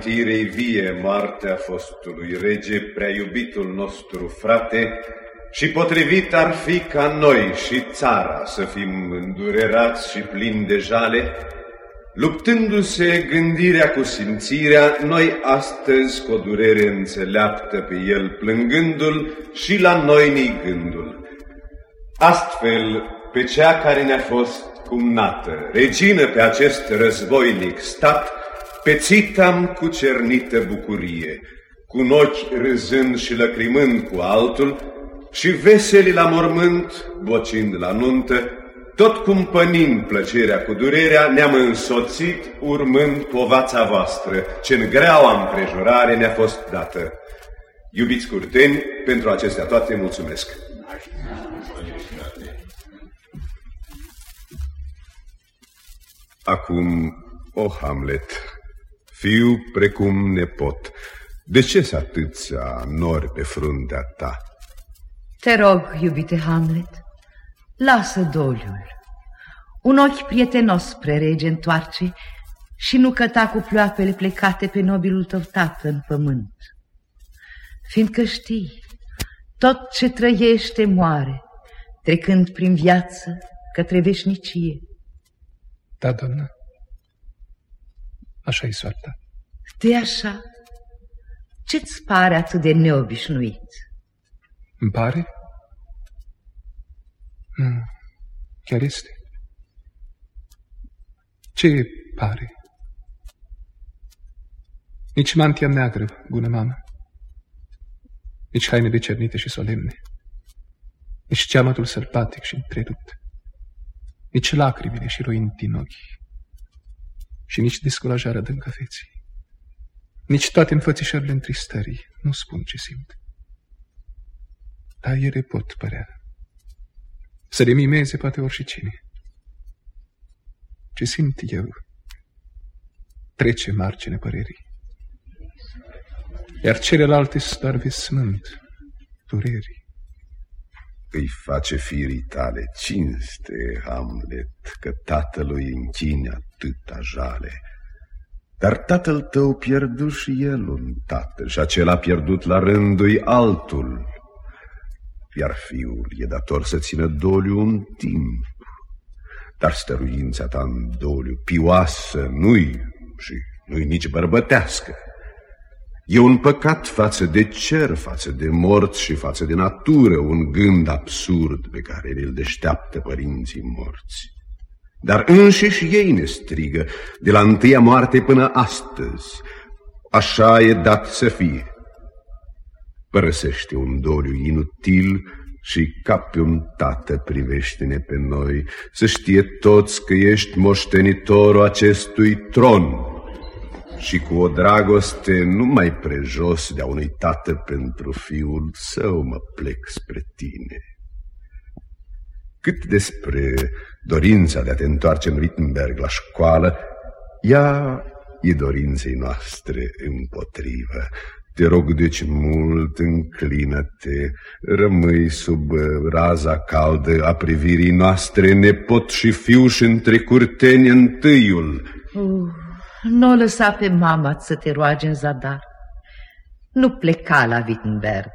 amintirei vie moartea fostului rege, prea iubitul nostru frate, și potrivit ar fi ca noi și țara să fim îndurerați și plini de jale, luptându-se gândirea cu simțirea, noi astăzi cu o durere înțeleaptă pe el plângându-l și la noi ni gândul. Astfel, pe cea care ne-a fost cumnată, regină pe acest războinic stat, Pețitam cu cernită bucurie, cu ochi râzând și lăcrimând cu altul, și veseli la mormânt, bocind la nuntă, tot cumpănind plăcerea cu durerea, ne-am însoțit urmând povața voastră, ce în greaua împrejurare ne-a fost dată. Iubiți curteni, pentru acestea toate mulțumesc. Acum, o Hamlet, fiu precum nepot, de ce să atâția nori pe fruntea ta? Te rog, iubite Hamlet, lasă doliul. Un ochi prietenos spre rege întoarce și nu căta cu ploapele plecate pe nobilul tău tată în pământ. Fiindcă știi, tot ce trăiește moare, trecând prin viață către veșnicie. Da, doamnă așa e soarta. de așa? Ce-ți pare atât de neobișnuit? Îmi pare? Nu, chiar este. Ce pare? Nici mantia neagră, bună mamă. Nici haine decernite și solemne. Nici ceamătul sălbatic și întrerupt. Nici lacrimile și roind din ochi și nici descurajarea dâncă feții. Nici toate înfățișările întristării nu spun ce simt. Dar ele pot părea. Să le mimeze poate oricine. Ce simt eu trece margine părerii. Iar celelalte sunt doar vesmânt, durerii. Îi face firii tale cinste, Hamlet, că tatălui închine atâta jale. Dar tatăl tău pierdu și el un tată și acela pierdut la rândul altul. Iar fiul e dator să țină doliu un timp. Dar stăruința ta în doliu pioasă nu-i și nu-i nici bărbătească. E un păcat față de cer, față de morți și față de natură, un gând absurd pe care îl deșteaptă părinții morți. Dar înșiși ei ne strigă, de la întâia moarte până astăzi. Așa e dat să fie. Părăsește un doliu inutil și ca pe un tată privește-ne pe noi, să știe toți că ești moștenitorul acestui tron și cu o dragoste nu mai prejos de a unui tată pentru fiul său mă plec spre tine. Cât despre dorința de a te întoarce în Wittenberg la școală, ea e dorinței noastre împotrivă. Te rog deci mult, înclină-te, rămâi sub raza caldă a privirii noastre, nepot și fiu și între curteni întâiul. Uh. Nu o lăsa pe mama să te roage în zadar. Nu pleca la Wittenberg.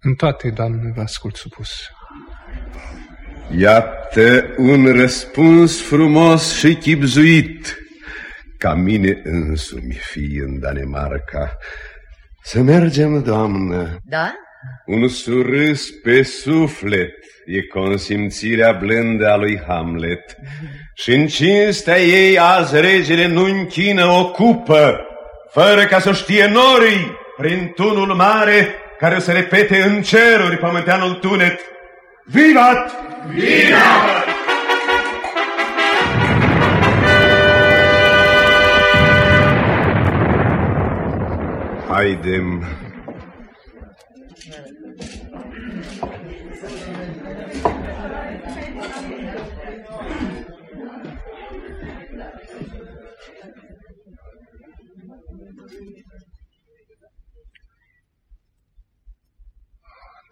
În toate, doamne, vă ascult supus. Iată un răspuns frumos și chipzuit, ca mine însumi fi în Danemarca. Să mergem, doamnă. Da? Un surâs pe suflet e consimțirea blândă a lui Hamlet. Și în cinstea ei azi regele nu închină o cupă, fără ca să știe norii, prin tunul mare care se repete în ceruri pământeanul tunet. Vivat! Vivat! Haidem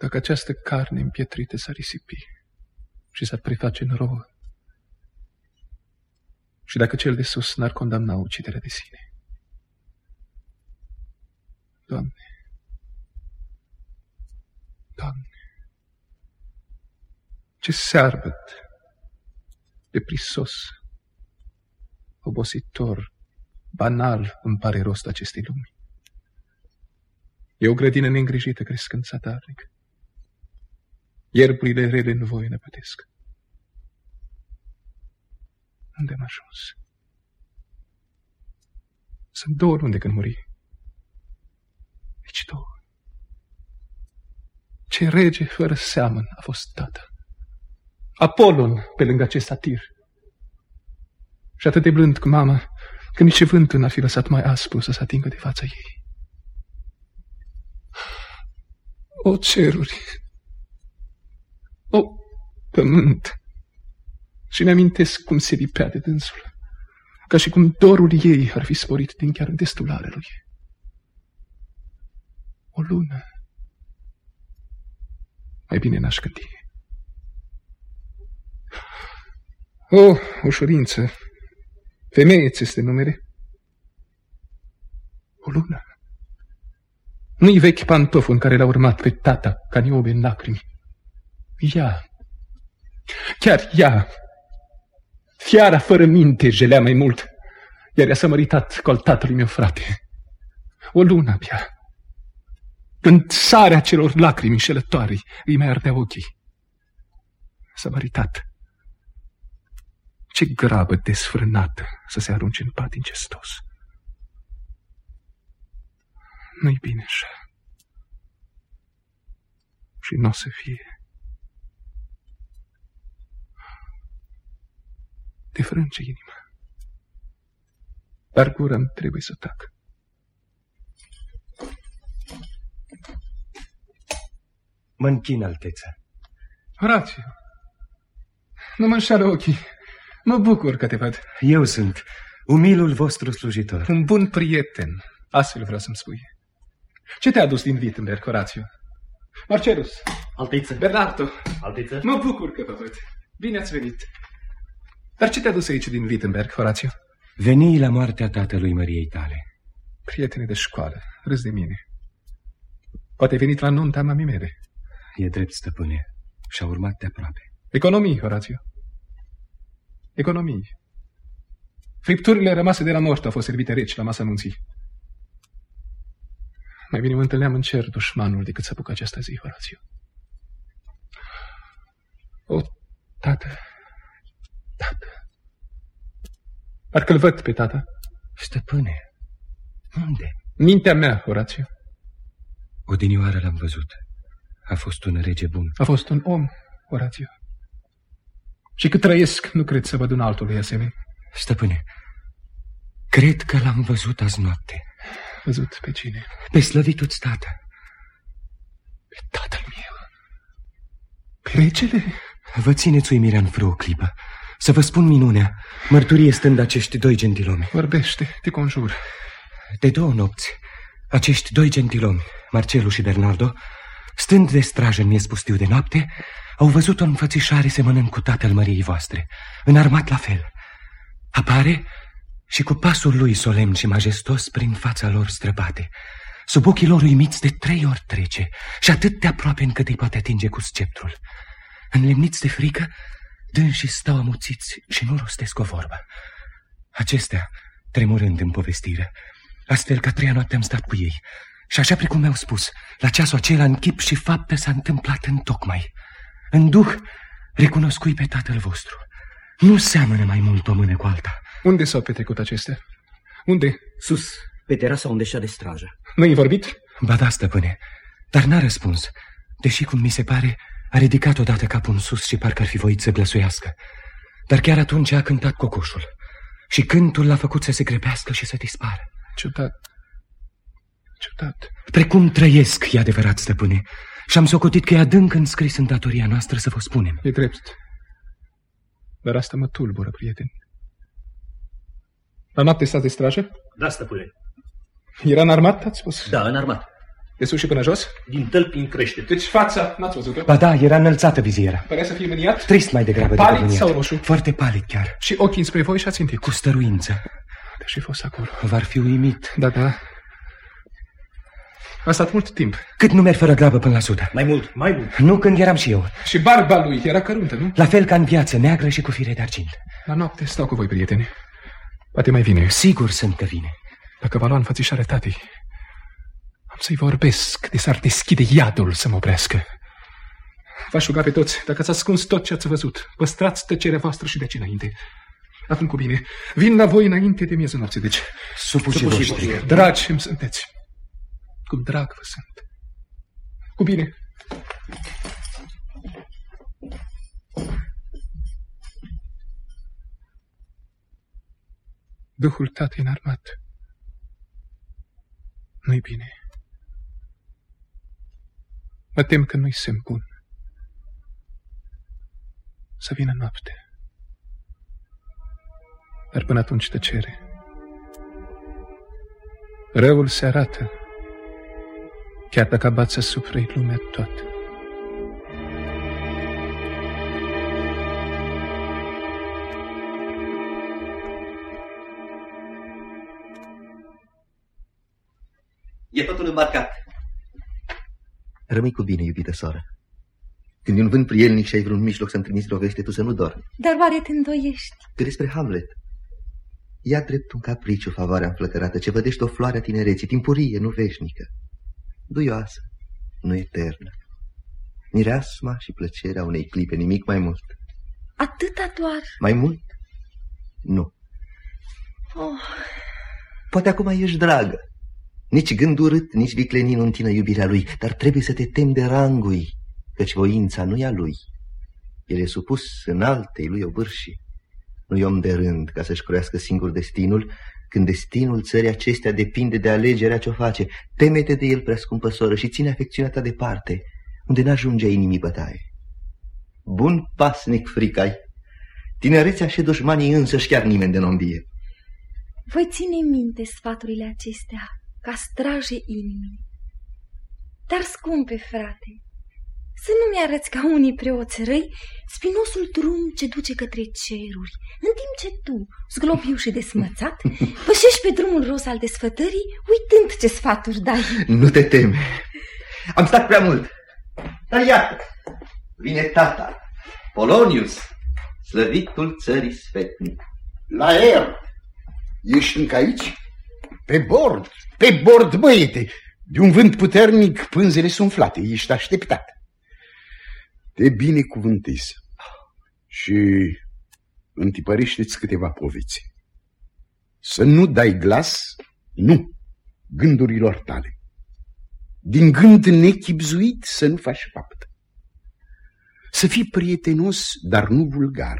Dacă această carne împietrită s-ar risipi și s-ar preface în rouă, și dacă cel de sus n-ar condamna uciderea de sine. Doamne, Doamne, ce searbăt de prisos, obositor, banal îmi pare rost acestei lumi. E o grădină neîngrijită crescând satarnic. Ierburile rele în voie ne pătesc. Unde am ajuns? Sunt două luni de când muri. Nici două. Ce rege fără seamăn a fost tată. Apolon pe lângă acest satir. Și atât de blând cu mama, că nici vântul n-ar fi lăsat mai aspru să se atingă de fața ei. O ceruri! O pământ! Și mi-amintesc cum se lipea de dânsul, ca și cum dorul ei ar fi sporit din chiar destularea lui. O lună. Mai bine n-aș gândi. O, ușurință, femeie ți este numere? O lună. Nu-i vechi pantof în care l-a urmat pe tata ca niobe în lacrimi. Ea, chiar ea, fiara fără minte jelea mai mult, iar ea s-a măritat cu al tatălui meu frate. O lună abia, când sarea celor lacrimi înșelătoare îi mai ardea ochii. S-a măritat ce grabă desfrânată să se arunce în pat incestos. Nu-i bine așa. Și nu o să fie. Te frânge inima. Dar gura îmi trebuie să tac. Mă închin, alteță. Horațiu, nu mă înșală ochii. Mă bucur că te văd. Eu sunt umilul vostru slujitor. Un bun prieten, astfel vreau să-mi spui. Ce te-a adus din Wittenberg, Horațiu? Marcelus. Altiță. Bernardo. Altiță. Mă bucur că vă văd. Bine ați venit. Dar ce te-a dus aici din Wittenberg, Horațiu? Veni la moartea tatălui Măriei tale. Prietene de școală, râs de mine. Poate ai venit la nunta mamii mele. E drept, stăpâne. Și-a urmat de aproape. Economii, Horațiu. Economii. Fripturile rămase de la moarte au fost servite reci la masa nunții. Mai bine mă întâlneam în cer dușmanul decât să apuc această zi, Horațiu. O, tată, tată. Parcă-l văd pe tata. Stăpâne, unde? Mintea mea, Horațiu. Odinioară l-am văzut. A fost un rege bun. A fost un om, Horațiu. Și cât trăiesc, nu cred să văd un altul lui asemenea. Stăpâne, cred că l-am văzut azi noapte. Văzut pe cine? Pe slăvitul tată. Pe tatăl meu. Pe regele? Vă țineți uimirea în vreo clipă. Să vă spun minunea, mărturie stând acești doi gentilomi. Vorbește, te conjur. De două nopți, acești doi gentilomi, Marcelu și Bernardo, stând de strajă în miez pustiu de noapte, au văzut o înfățișare semănând cu tatăl măriei voastre, înarmat la fel. Apare și cu pasul lui solemn și majestos prin fața lor străbate. Sub ochii lor uimiți de trei ori trece și atât de aproape încât îi poate atinge cu sceptrul. Înlemniți de frică, dânsii stau amuțiți și nu rostesc o vorbă. Acestea, tremurând în povestire, astfel că treia noapte am stat cu ei. Și așa precum mi-au spus, la ceasul acela în chip și faptă s-a întâmplat în tocmai. În duh recunoscui pe tatăl vostru. Nu seamănă mai mult o mână cu alta. Unde s-au petrecut acestea? Unde? Sus, pe terasa unde și de strajă. Nu-i vorbit? Ba da, stăpâne, dar n-a răspuns, deși, cum mi se pare, a ridicat odată capul în sus și parcă ar fi voit să glăsuiască. Dar chiar atunci a cântat cocoșul și cântul l-a făcut să se grebească și să dispară. Ciudat. Ciudat. Precum trăiesc, e adevărat, stăpâne, și am socotit că e adânc înscris în datoria noastră să vă spunem. E drept. Dar asta mă tulbură, prieten. La noapte stați de strajă? Da, stăpâne. Era înarmat, ați spus? Da, înarmat. De sus și până jos? Din tălpi în crește. Deci fața, n-ați văzut-o? Ba da, era înălțată viziera. Părea să fie mâniat? Trist mai degrabă Palid decât mâniat. sau roșu? Foarte palid chiar. Și ochii spre voi și a țintit. Cu stăruință. Dar și fost acolo. V-ar fi uimit. Da, da. A stat mult timp. Cât nu merg fără grabă până la sută. Mai mult, mai mult. Nu când eram și eu. Și barba lui era căruntă, nu? La fel ca în viață, neagră și cu fire de argint. La noapte stau cu voi, prieteni. Poate mai vine. Sigur sunt că vine. Dacă va lua înfățișare tatei, am să-i vorbesc de s-ar deschide iadul să mă oprească. V-aș ruga pe toți, dacă ați ascuns tot ce ați văzut, păstrați tăcerea voastră și de aici înainte. Acum cu bine, vin la voi înainte de miezul nopții, deci, Supușii Supușii voștri. voștri. dragi îmi sunteți. Cum drag vă sunt. Cu bine. Duhul tatei înarmat. Nu-i bine. Mă tem că nu-i semn bun. Să vină noapte. Dar până atunci tăcere. Răul se arată, chiar dacă abați asupra-i lumea toată. E totul îmbarcat. Rămâi cu bine, iubită soră. Când e un vânt prielnic și ai vreun mijloc să-mi trimiți o veste, tu să nu dormi. Dar oare te îndoiești? Că despre Hamlet. Ia drept un capriciu favoarea înflăcărată, ce vădește o floare a tinereții, timpurie, nu veșnică. Duioasă, nu eternă. Mireasma și plăcerea unei clipe, nimic mai mult. Atâta doar. Mai mult? Nu. Oh, Poate acum ești dragă. Nici gând urât, nici viclenin nu întină iubirea lui, dar trebuie să te temi de rangui, căci voința nu e a lui. El e supus în altei lui obârșii. Nu e om de rând ca să-și croiască singur destinul, când destinul țării acestea depinde de alegerea ce-o face. Temete de el, prea scumpă soră, și ține afecțiunea ta departe, unde n-ajunge inimii bătaie. Bun pasnic fricai, tinerețea și dușmanii însăși chiar nimeni de n-ombie. voi ține minte sfaturile acestea ca straje inimii. Dar, scumpe frate, să nu mi-arăți ca unii preoți răi spinosul drum ce duce către ceruri, în timp ce tu, zglobiu și desmățat, pășești pe drumul ros al desfătării, uitând ce sfaturi dai. Nu te teme. Am stat prea mult. Dar iată, vine tata, Polonius, slăvitul țării sfetnic. La el. Ești încă aici? Pe bord, pe bord, băiete. De un vânt puternic, pânzele sunt umflate, ești așteptat. Te binecuvântez. Și întipărește-ți câteva poveți. Să nu dai glas, nu, gândurilor tale. Din gând nechipzuit să nu faci fapt. Să fii prietenos, dar nu vulgar.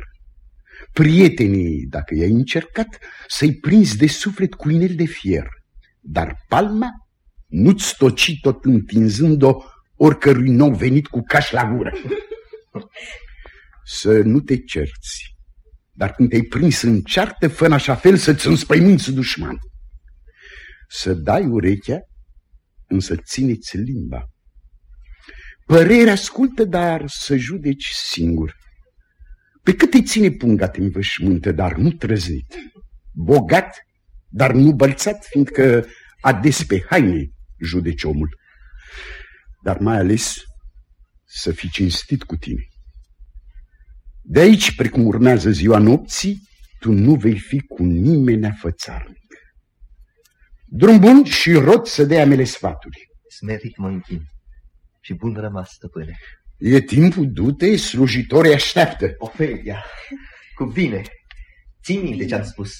Prietenii, dacă i-ai încercat, să-i prinzi de suflet cu inel de fier, dar palma nu-ți toci tot întinzând-o oricărui nou venit cu caș la gură. Să nu te cerți, dar când te-ai prins în ceartă, fă în așa fel să-ți înspăimânți dușman. Să dai urechea, însă țineți limba. Părerea ascultă, dar să judeci singur. Pe cât îi ține punga te învășmântă, dar nu trăznit. Bogat, dar nu bălțat, fiindcă ades pe haine judeci omul. Dar mai ales să fii cinstit cu tine. De aici, precum urmează ziua nopții, tu nu vei fi cu nimeni fățarnic. Drum bun și rot să dea mele sfaturi. Smerit mă închin și bun rămas, stăpâne. E timpul, du-te, slujitorii așteaptă. Ofelia, cu bine, ții minte ce-am spus.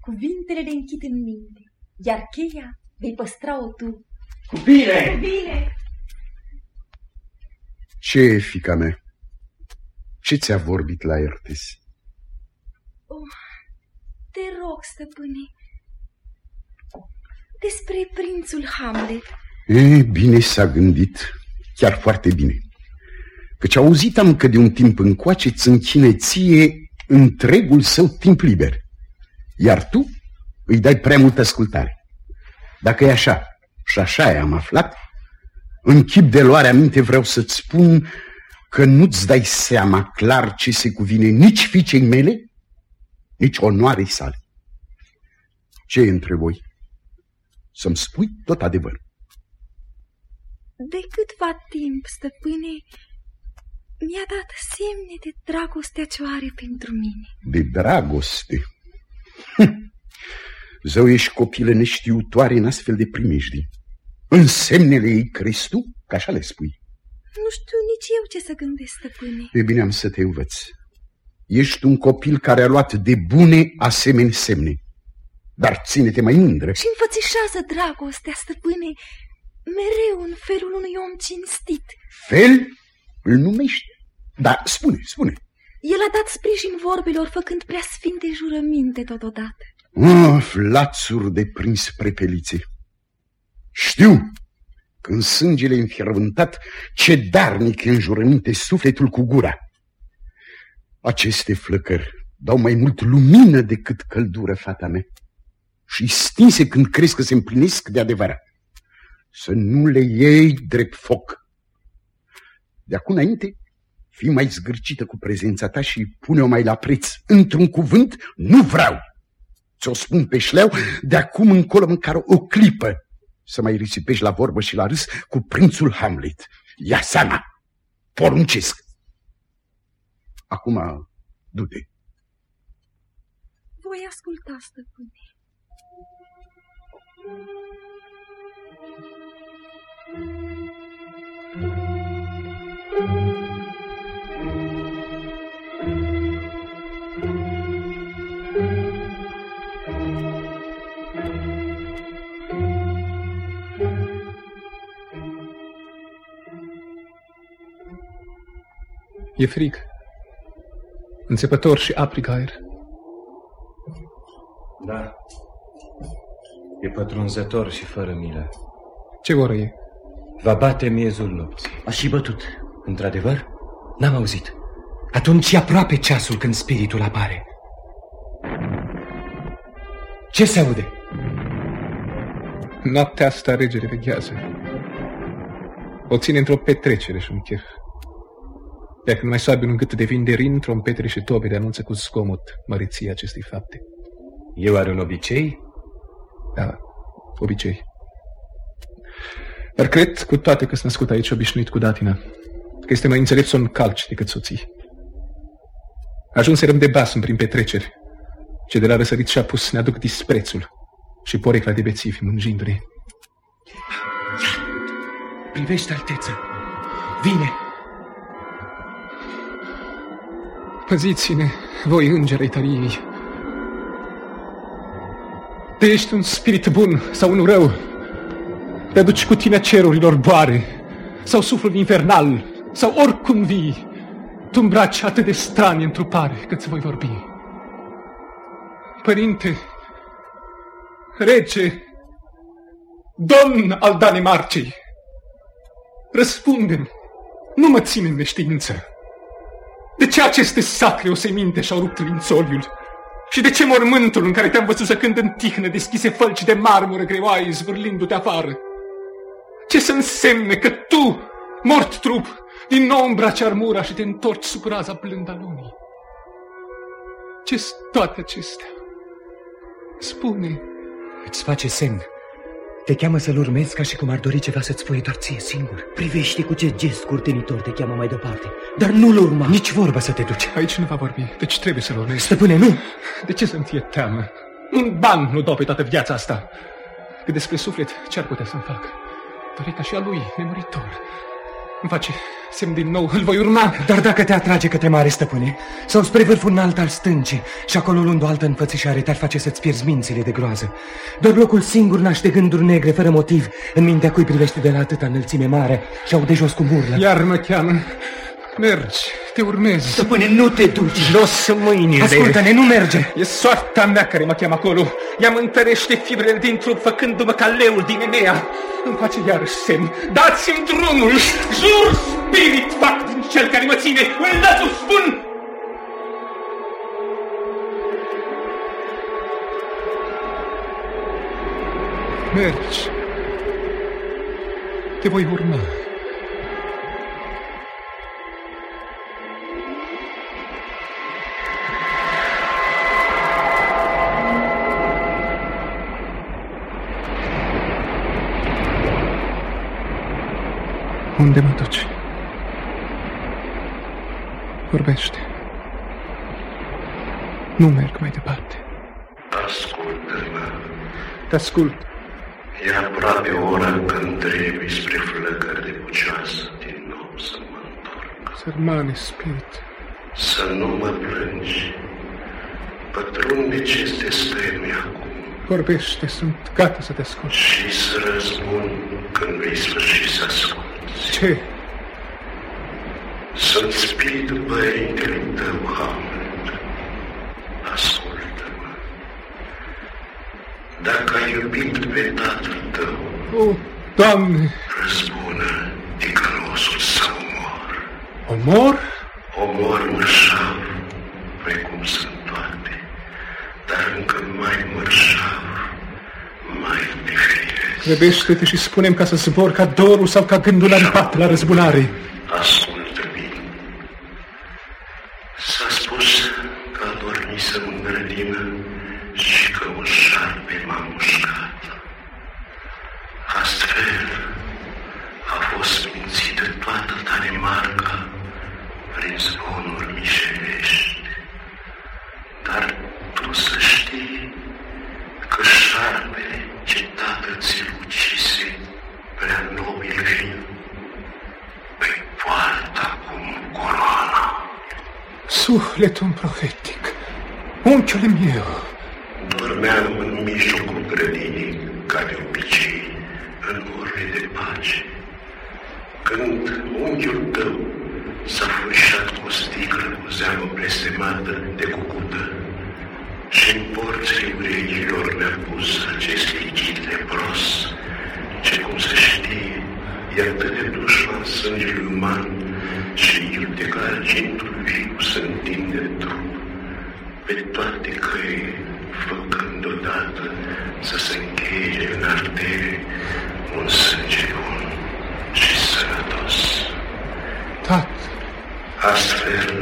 Cuvintele le închid în minte, iar cheia vei păstra-o tu. Cu bine! Cu bine! Ce e, fica mea? Ce ți-a vorbit la Ertes? Oh, te rog, stăpâne, despre prințul Hamlet. E, bine s-a gândit, chiar foarte bine. Căci auzit am că de un timp încoace îți închine ție întregul său timp liber. Iar tu îi dai prea multă ascultare. Dacă e așa, și așa am aflat, în chip de luare aminte vreau să-ți spun că nu-ți dai seama clar ce se cuvine nici fiicei mele, nici onoarei sale. Ce e între voi? Să-mi spui tot adevărul. De câtva timp, stăpâne, mi-a dat semne de dragostea ce o are pentru mine. De dragoste? Hm. Zău, ești copilă neștiutoare în astfel de primejdii. În semnele ei crezi tu? Că așa le spui. Nu știu nici eu ce să gândesc, stăpâne. E bine, am să te învăț. Ești un copil care a luat de bune asemeni semne. Dar ține-te mai mândră. Și înfățișează dragostea, stăpâne, mereu în felul unui om cinstit. Fel? Îl numește? Da, spune, spune. El a dat sprijin vorbelor, făcând prea sfinte jurăminte totodată. Of, lațuri de prins prepelițe. Știu, când sângele înfierbântat, ce darnic în jurăminte sufletul cu gura. Aceste flăcări dau mai mult lumină decât căldură, fata mea, și stinse când crezi că se împlinesc de adevărat. Să nu le iei drept foc. De acum înainte, fii mai zgârcită cu prezența ta și pune-o mai la preț. Într-un cuvânt, nu vreau. Ți-o spun pe șleau, de acum încolo măcar o clipă să mai risipești la vorbă și la râs cu prințul Hamlet. Ia seama! Poruncesc! Acum, du-te. Voi asculta, stăpâne. E frig. Înțepător și aprig aer. Da. E pătrunzător și fără milă. Ce oră e? Va bate miezul nopții. A și bătut. Într-adevăr? N-am auzit. Atunci e aproape ceasul când spiritul apare. Ce se aude? Noaptea asta regele veghează. O ține într-o petrecere și un chef. Iar când mai soabe un gât de vin de rin, trompetele și tobele anunță cu zgomot măriția acestei fapte. Eu are un obicei? Da, obicei. Dar cred, cu toate că sunt născut aici obișnuit cu datina, că este mai înțelept să calci decât soții. Ajunserăm de basm prin petreceri, ce de la răsărit și-a pus ne aduc disprețul și porecla de bețivi mânjindu-ne. Privește, alteță! Vine! Păziți-ne, voi îngerei tăriei. Te ești un spirit bun sau unul rău, te aduci cu tine cerurilor boare, sau suflul infernal, sau oricum vii, tu îmbraci atât de strani în trupare cât voi vorbi. Părinte, rege, domn al Danemarcei, răspundem, nu mă ține în neștiință. De ce aceste sacre o seminte și-au rupt lințoliul? Și de ce mormântul în care te-am văzut să când în tihnă deschise fălci de marmură greoaie zvârlindu-te afară? Ce să însemne că tu, mort trup, din nou îmbraci armura și te întorci sub raza blândă a lunii? ce toate acestea? Spune. Îți face semn. Te cheamă să-l urmezi ca și cum ar dori ceva să-ți spui doar ție singur. Privește cu ce gest curtenitor te cheamă mai departe. Dar nu-l urma. Nici vorba să te duci. Aici nu va vorbi, deci trebuie să-l urmezi. Stăpâne, nu! De ce să-mi fie teamă? Un ban nu dau pe toată viața asta. Cât despre suflet, ce ar putea să-mi fac? Doar ca și a lui, nemuritor. Îmi face semn din nou, îl voi urma. Dar dacă te atrage către mare stăpâne, sau spre vârful înalt al stâncii, și acolo luând o altă înfățișare, te-ar face să-ți pierzi mințile de groază. Doar locul singur naște gânduri negre, fără motiv, în mintea cui privește de la atâta înălțime mare și au de jos cu burlă. Iar mă cheamă. Mergi, te urmezi. Stăpâne, nu te duci. Jos mâinile. Ascultă-ne, nu merge. E soarta mea care mă cheamă acolo. Ea întărește fibrele din trup, făcându-mă ca leul din Enea. Îmi face iarăși semn. Dați-mi drumul. Jur, spirit, fac din cel care mă ține. Îl dați spun. Mergi. Te voi urma. Unde mă duci? Vorbește. Nu merg mai departe. Ascultă-mă, Te ascult. e aproape ora când trebuie spre flăcări de buceasă din nou să mă întorc. Sărmane spirit. Să nu mă plângi. Pătrunde ce-ți stămi acum Vorbește, sunt gata să te ascult. și să răspund când vei sfârși să asculți. Ce? Sunt spiritul părintele tău, Hamlet. Ascultă-mă. Dacă ai iubit pe tatăl tău, O, Doamne, răzbună ticălosul să omor. omor? Omor mărșav, precum sunt toate, dar încă mai mărșav, mai diferit. Grăbește-te și spunem ca să zbor ca dorul sau ca gândul aripat la răzbunare. Ascultă bine. S-a spus că a dormisem în grădină și că un șarpe m-a mușcat. Astfel a fost mințită toată Danemarca prin zvonuri mișelești. Dar tu să știi că șarpele ce tată ți-l ucise, prea nobil fiind, îi poartă acum coroana. Sufletul profetic, unchiul meu, Dormeam în mijlocul grădinii, ca de obicei, în orele de pace. Când unchiul tău s-a furișat cu o sticlă cu zeamă blestemată de cucută și în porțile urechilor mi-a pus acest lichid lebros, ce, cum se știe, e atât de dușman sângelui uman și iute ca argintul viu să întinde trup. Pe toate căile, făcând odată să se încheie în artere un sânge bun și sănătos. tată, Astfel,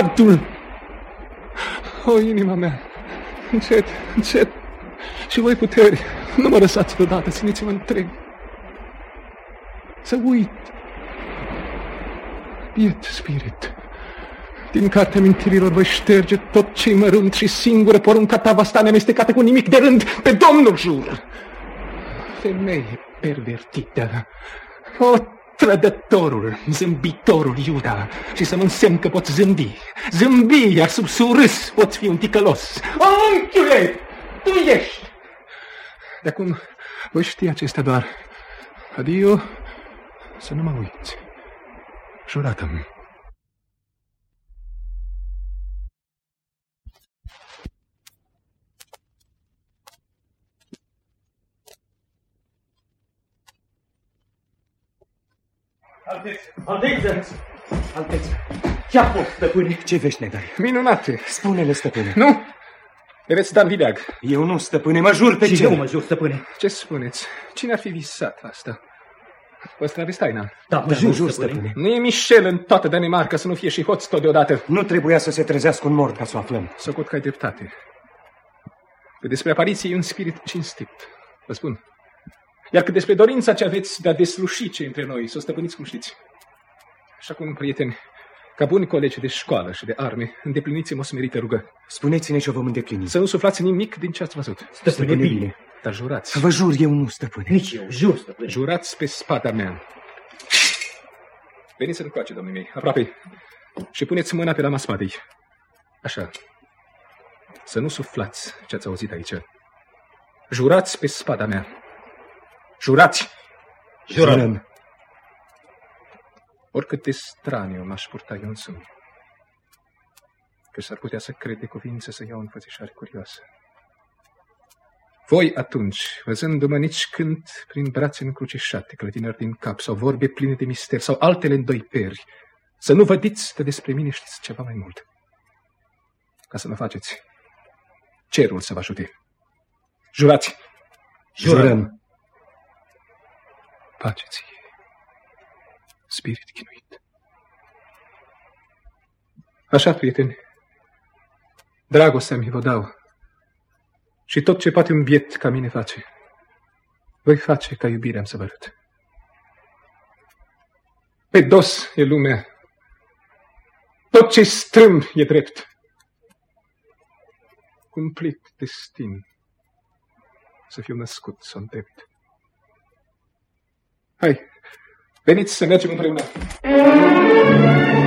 iadul, o, inima mea, încet, încet, și voi puteri, nu mă lăsați deodată, țineți-mă întreg. Să uit. Biet spirit. Din cartea mintirilor voi șterge tot ce-i mărunt și singură porunca ta va sta neamestecată cu nimic de rând, pe Domnul jur. Femeie pervertită, o trădătorul, zâmbitorul Iuda, și să mă însemn că poți zâmbi, zâmbi, iar sub surâs poți fi un ticălos. Unchiule, tu ești! De acum voi ști acestea doar. Adio, să nu mă uiți. Jurată-mi. Alteță! Alteță! Alteță! Ce-a fost, stăpâne? Ce vești ne dai? Minunate! Spune-le, stăpâne. Nu? Le veți da în vileag. Eu nu, stăpâne, mă jur pe Și ce. eu mă jur, stăpâne. Ce spuneți? Cine ar fi visat asta? Păstra Vestaina. Da, mă Da, jur, mă jur, stăpâne. stăpâne. Nu e Michel în toată Danemarca să nu fie și hoț tot deodată. Nu trebuia să se trezească un mort ca să o aflăm. Socot că ai dreptate. Că despre apariție e un spirit cinstit. Vă spun. Iar cât despre dorința ce aveți de a desluși ce între noi, să o stăpâniți cum știți. Așa cum, prieteni, ca buni colegi de școală și de arme, îndepliniți-mi o smerită rugă. Spuneți-ne ce o vom îndeplini. Să nu suflați nimic din ce ați văzut. Stăpâne, bine. Dar jurați. Vă jur, eu nu, stăpâne. Nici eu, jur, stăpâne. Jurați pe spada mea. Veniți încoace, domnii mei, aproape. Și puneți mâna pe la masmadei. Așa. Să nu suflați ce ați auzit aici. Jurați pe spada mea. Jurați! Jurăm. Oricât de straniu m-aș purta eu însumi. Că s-ar putea să cred de cuvință să iau în fățișare curioasă. Voi atunci, văzându-mă nici când prin brațe încrucișate, clătinări din cap, sau vorbe pline de mister, sau altele în doi peri, să nu vădiți că despre mine știți ceva mai mult. Ca să mă faceți. Cerul să vă ajute. Jurați! Jurăm. Paceți. Spirit chinuit. Așa, prieteni, dragostea mi vă dau. Și tot ce poate un biet ca mine face, voi face ca iubirea să vă arăt. Pe dos e lumea. Tot ce strâm e drept. Cumplit destin să fiu născut să îndrept. Hai, veniți să mergem împreună. Stăpâne!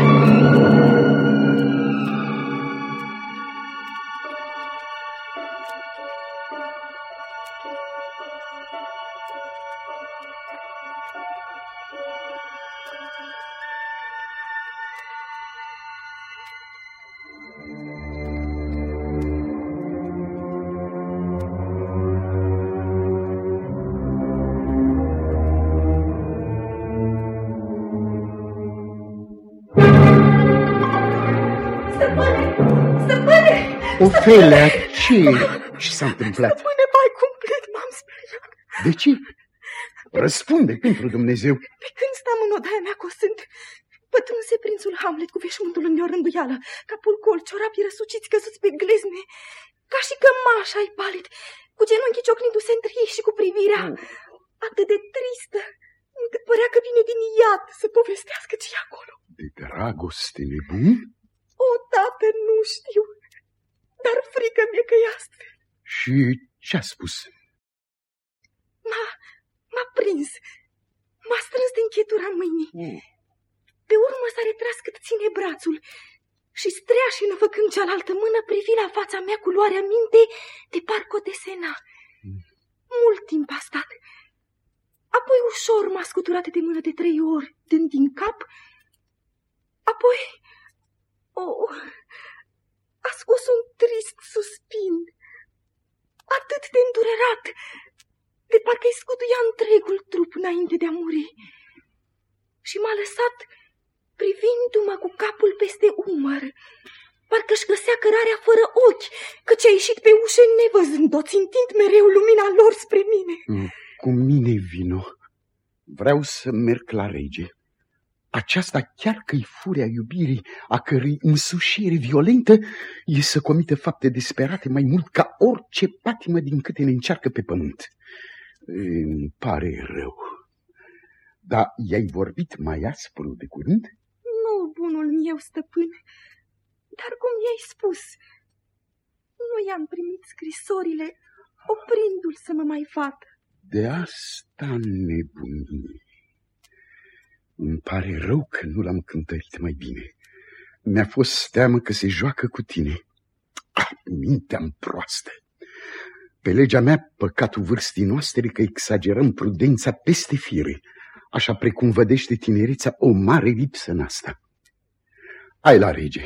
Ofelia, ce ce s-a întâmplat? Stăpâne, mai cumplit m-am speriat. De ce? Răspunde pentru Dumnezeu. Pe când stam în odaia mea cosând, pătrunse prințul Hamlet cu veșmântul în rânduială, capul gol, ciorapii răsuciți căzuți pe glezne, ca și cămașa ai palid, cu genunchii ciocnindu-se între ei și cu privirea atât de tristă, încât părea că vine din iad să povestească ce e acolo. De dragoste nebun? O, tată, nu știu, dar frică mi-e că e astfel. Și ce-a spus? M-a, m-a prins, m-a strâns de închetura mâinii. Pe urmă s-a retras cât ține brațul și streașină făcând cealaltă mână privi la fața mea cu luarea minte de parcă o desena. Mult timp a stat. Apoi ușor m-a scuturat de mână de trei ori, dând din cap. Apoi, oh, a scos un trist suspin, atât de îndurerat, de parcă îi scutuia întregul trup înainte de a muri. Și m-a lăsat privindu-mă cu capul peste umăr, parcă își găsea cărarea fără ochi, căci a ieșit pe ușă nevăzând-o, țintind mereu lumina lor spre mine. Cu mine vino. Vreau să merg la rege. Aceasta chiar că-i furia iubirii, a cărei însușire violentă e să comită fapte desperate mai mult ca orice patimă din câte ne încearcă pe pământ. Îmi pare rău. Dar i-ai vorbit mai aspru de curând? Nu, bunul meu stăpân, dar cum i-ai spus, nu i-am primit scrisorile, oprindu-l să mă mai facă. De asta nebunie. Îmi pare rău că nu l-am cântărit mai bine. Mi-a fost teamă că se joacă cu tine. Ah, mintea-mi proastă. Pe legea mea, păcatul vârstii noastre că exagerăm prudența peste fire, așa precum vădește tinereța o mare lipsă în asta. Hai la rege.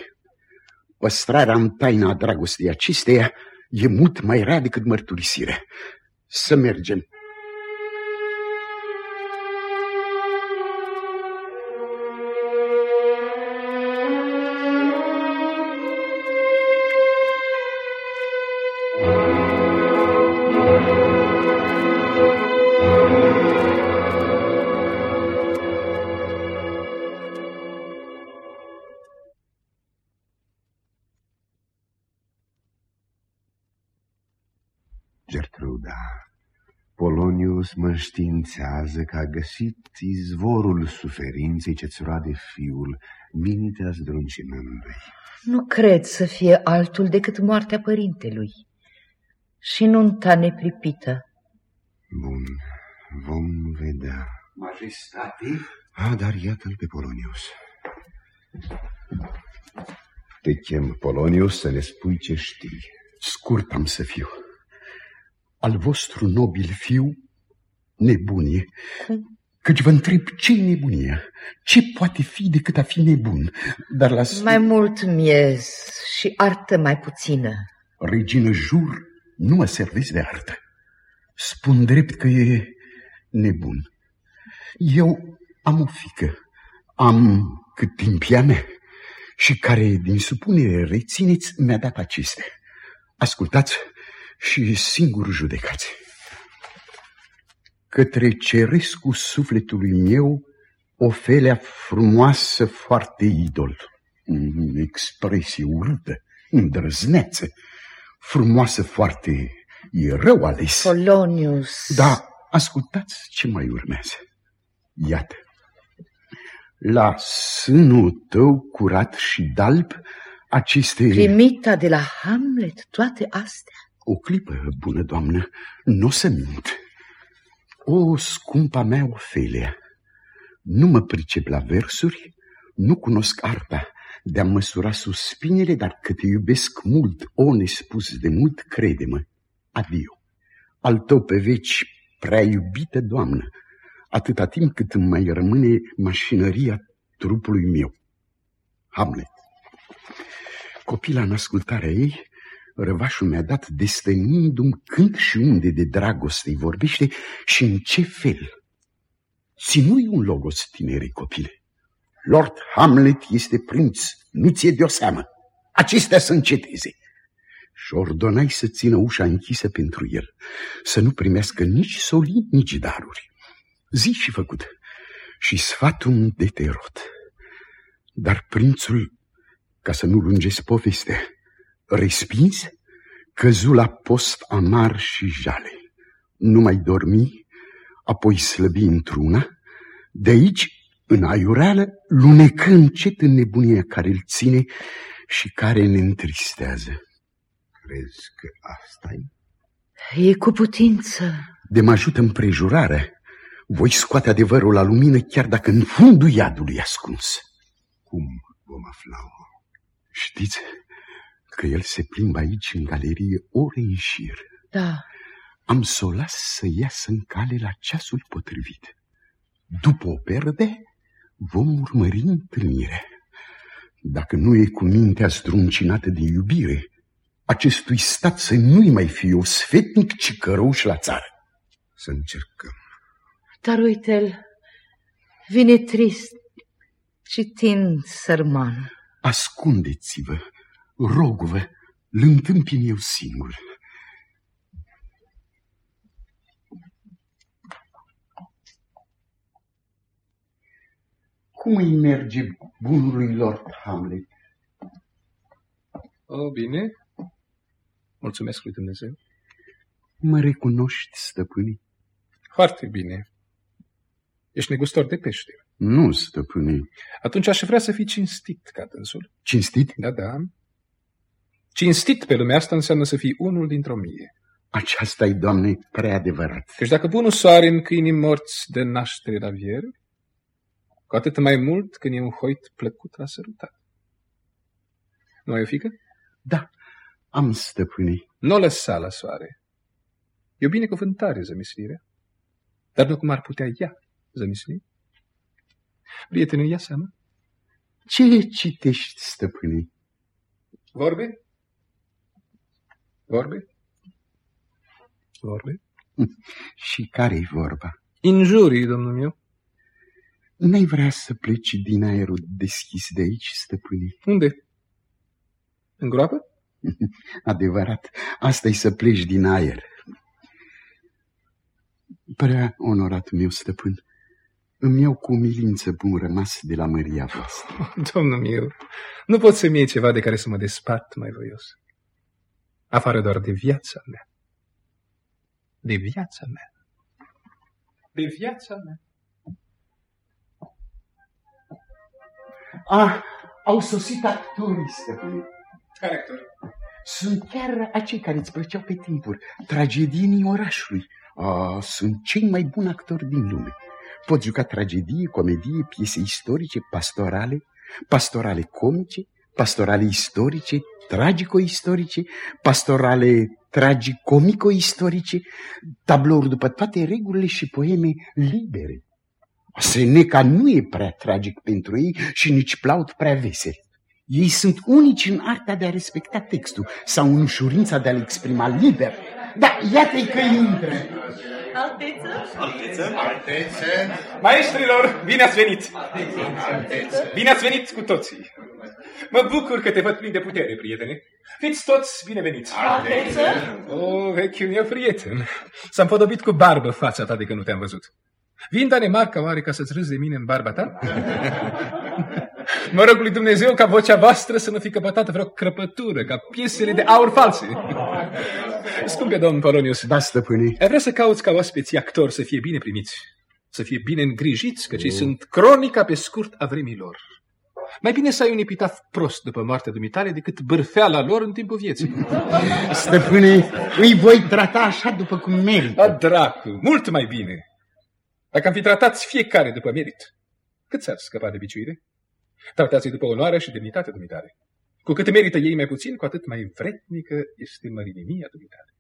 Păstrarea în taina a dragostei acesteia e mult mai rea decât mărturisirea. Să mergem. Polonius mă înștiințează că a găsit izvorul suferinței ce-ți roade fiul, mintea zdruncinându-i. Nu cred să fie altul decât moartea părintelui și nunta nepripită. Bun, vom vedea. Majestate? A, dar iată-l pe Polonius. Te chem, Polonius, să ne spui ce știi. Scurt am să fiu. Al vostru nobil fiu nebunie. Căci vă întreb ce nebunia? Ce poate fi decât a fi nebun? Dar la Mai mult miez și artă mai puțină. Regină, jur, nu mă servesc de artă. Spun drept că e nebun. Eu am o fică, am cât timpia mea și care, din supunere, rețineți, mi-a dat acestea. Ascultați și singur judecați. Către cerescul sufletului meu, Ofelea frumoasă foarte idol, expresie urâtă, îndrăznețe, frumoasă foarte e rău ales. Polonius. Da, ascultați ce mai urmează. Iată, la sânul tău curat și dalb, aceste... Primita de la Hamlet toate astea. O clipă, bună doamnă, nu o să mint. O, scumpa mea Ofelia, nu mă pricep la versuri, nu cunosc arta de a măsura suspinele, dar că te iubesc mult, o nespus de mult, crede-mă, adio. Al tău pe veci, prea iubită doamnă, atâta timp cât îmi mai rămâne mașinăria trupului meu. Hamlet. Copila în ascultarea ei, răvașul mi-a dat destăinindu-mi când și unde de dragoste îi vorbește și în ce fel. Ținui un logos, tinerei copile. Lord Hamlet este prinț, nu ți-e de-o seamă. Acestea să înceteze. Și ordonai să țină ușa închisă pentru el, să nu primească nici soli, nici daruri. Zi și făcut și sfatul de te rot. Dar prințul, ca să nu lungesc povestea, respins, căzu la post amar și jale. Nu mai dormi, apoi slăbi într-una, de aici, în aiureală, lunecă încet în nebunia care îl ține și care ne întristează. Crezi că asta e? E cu putință. De mă ajută împrejurarea, voi scoate adevărul la lumină chiar dacă în fundul iadului e ascuns. Cum vom afla -o? Știți că el se plimbă aici în galerie ore în șir. Da. Am să o las să iasă în cale la ceasul potrivit. După o perde, vom urmări întâlnirea. Dacă nu e cu mintea zdruncinată de iubire, acestui stat să nu-i mai fie o sfetnic, ci cărouș la țară. Să încercăm. Dar uite-l, vine trist, citind sărman. Ascundeți-vă, rog-vă, îl întâmpin eu singur. Cum îi merge bunului Lord Hamlet? O, bine. Mulțumesc lui Dumnezeu. Mă recunoști, stăpânii? Foarte bine. Ești negustor de pește. Nu, stăpânii. Atunci aș vrea să fii cinstit ca dânsul. Cinstit? Da, da. Cinstit pe lumea asta înseamnă să fii unul dintr-o mie. Aceasta-i, Doamne, prea adevărat. Căci dacă bunul soare în câinii morți de naștere la vier, cu atât mai mult când e un hoit plăcut la sărutat. Nu ai o fică? Da, am stăpânii. Nu o lăsa la soare. E o binecuvântare zămislirea, dar nu cum ar putea ea zămisli. Prietenul, ia seama. Ce citești, stăpânii? Vorbe? Vorbe? Vorbe? Și care-i vorba? Injurii, domnul meu. N-ai vrea să pleci din aerul deschis de aici, stăpânii? Unde? În groapă? Adevărat, asta e să pleci din aer. Prea onorat meu stăpân, îmi iau cu umilință bun rămas de la măria voastră. Domnul meu, nu pot să-mi iei ceva de care să mă despart mai voios. Afară doar de viața mea. De viața mea. De viața mea. Ah, au sosit actorii, stăpâne. Care actori? Sunt chiar acei care îți plăceau pe timpuri, tragedienii orașului. Ah, sunt cei mai buni actori din lume. Pot juca tragedie, comedie, piese istorice, pastorale, pastorale comice, pastorale istorice, tragico-istorice, pastorale tragicomico-istorice, tablouri după toate regulile și poeme libere. Seneca nu e prea tragic pentru ei și nici plaut prea vesel. Ei sunt unici în arta de a respecta textul sau în ușurința de a-l exprima liber. Da, iată-i că intră. Alteță? Alteță? Alteță? Maestrilor, bine ați venit! Bine ați venit cu toții! Mă bucur că te văd plin de putere, prietene. Fiți toți bineveniți. Alteță? O, vechiul meu prieten. S-am podobit cu barbă fața ta de când nu te-am văzut. Vin Danemarca oare ca să-ți râzi de mine în barba ta? Mă rog lui Dumnezeu ca vocea voastră să nu fi căpătată vreo crăpătură, ca piesele de aur false. Scumpe domn Polonius. Da, stăpâne. Ai vrea să cauți ca oaspeții actori să fie bine primiți, să fie bine îngrijiți, că cei sunt cronica pe scurt a vremilor. Mai bine să ai un epitaf prost după moartea dumitale decât bârfeala lor în timpul vieții. Stăpâne, îi voi trata așa după cum merită. A, dracu, mult mai bine. Dacă am fi tratați fiecare după merit, cât s-ar scăpa de biciuire? Tratați-i după onoare și demnitate dumitare. Cu cât merită ei mai puțin, cu atât mai vretnică este mărinimia dumitare.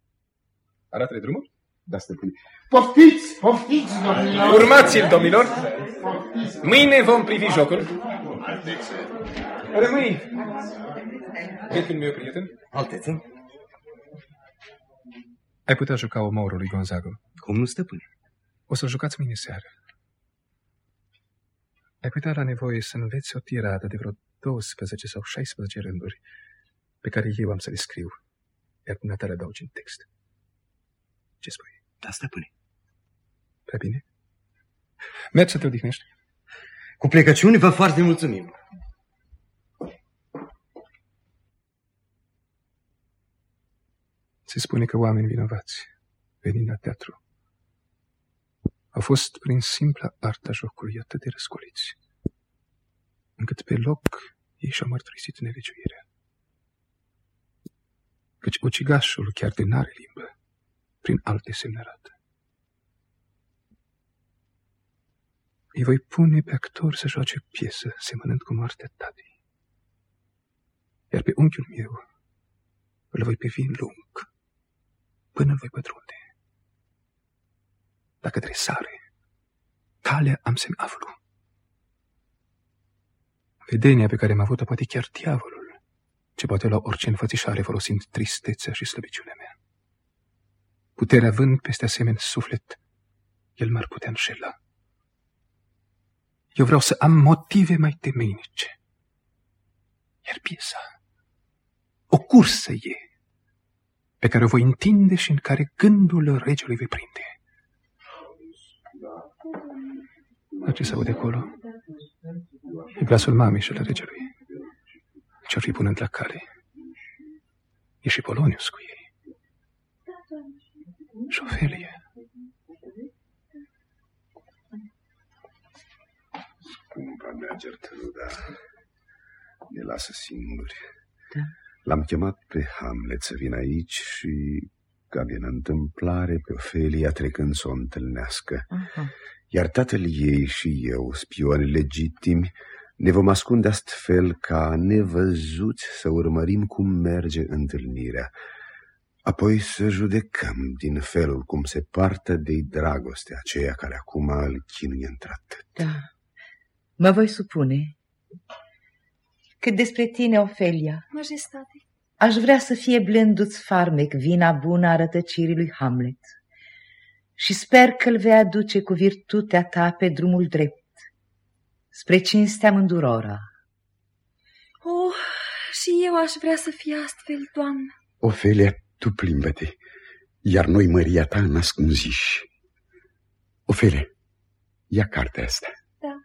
Arată-le drumul? Da, stăpâne. Poftiți, poftiți, domnilor! Urmați-l, domnilor! Mâine vom privi jocul. Rămâi! Vechiul meu prieten. Alteță? Ai putea juca omorul lui Gonzago. Cum nu, stăpâne? O să jucați mâine seară. Ai putea la nevoie să înveți o tiradă de vreo 12 sau 16 rânduri pe care eu am să le scriu, iar dumneata le adaugi în text. Ce spui? Da, stăpâne. Prea bine? Mergi să te odihnești. Cu plecăciuni vă foarte mulțumim. Se spune că oameni vinovați, venind la teatru, au fost prin simpla arta jocului atât de răscoliți, încât pe loc ei și-au mărturisit nelegiuirea. Căci ucigașul chiar de n-are limbă, prin alte semnărată. Îi voi pune pe actor să joace piesă semănând cu moartea tatei. Iar pe unchiul meu îl voi pe vin lung până îl voi pătrunde. Dacă tresare, calea am să-mi aflu. Vedenia pe care am avut-o poate chiar diavolul, ce poate lua orice înfățișare folosind tristețea și slăbiciunea mea. Puterea vând peste asemenea suflet, el m-ar putea înșela. Eu vreau să am motive mai temeinice. Iar piesa, o cursă e, pe care o voi întinde și în care gândul regelui voi prinde. Dar ce se aude acolo? E glasul mamei și al regelui. Ce-or fi punând la cale? E și Polonius cu ei. Și Ofelie. Scumpa mea Gertruda, ne lasă singuri. Da. L-am chemat pe Hamlet să vină aici și, ca din întâmplare, pe Ofelia trecând să o întâlnească. Aha. Iar tatăl ei și eu, spioni legitimi, ne vom ascunde astfel ca nevăzuți să urmărim cum merge întâlnirea, apoi să judecăm din felul cum se partă de dragoste aceea care acum îl chinuie într-atât. Da, mă voi supune. Cât despre tine, Ofelia, Majestate, aș vrea să fie blânduț farmec vina bună a rătăcirii lui Hamlet și sper că îl vei aduce cu virtutea ta pe drumul drept, spre cinstea mândurora. oh, Și eu aș vrea să fie astfel, doamnă. Ofelia, tu plimbă-te, iar noi măria ta în ascunziși. Ofelia, ia cartea asta. Da.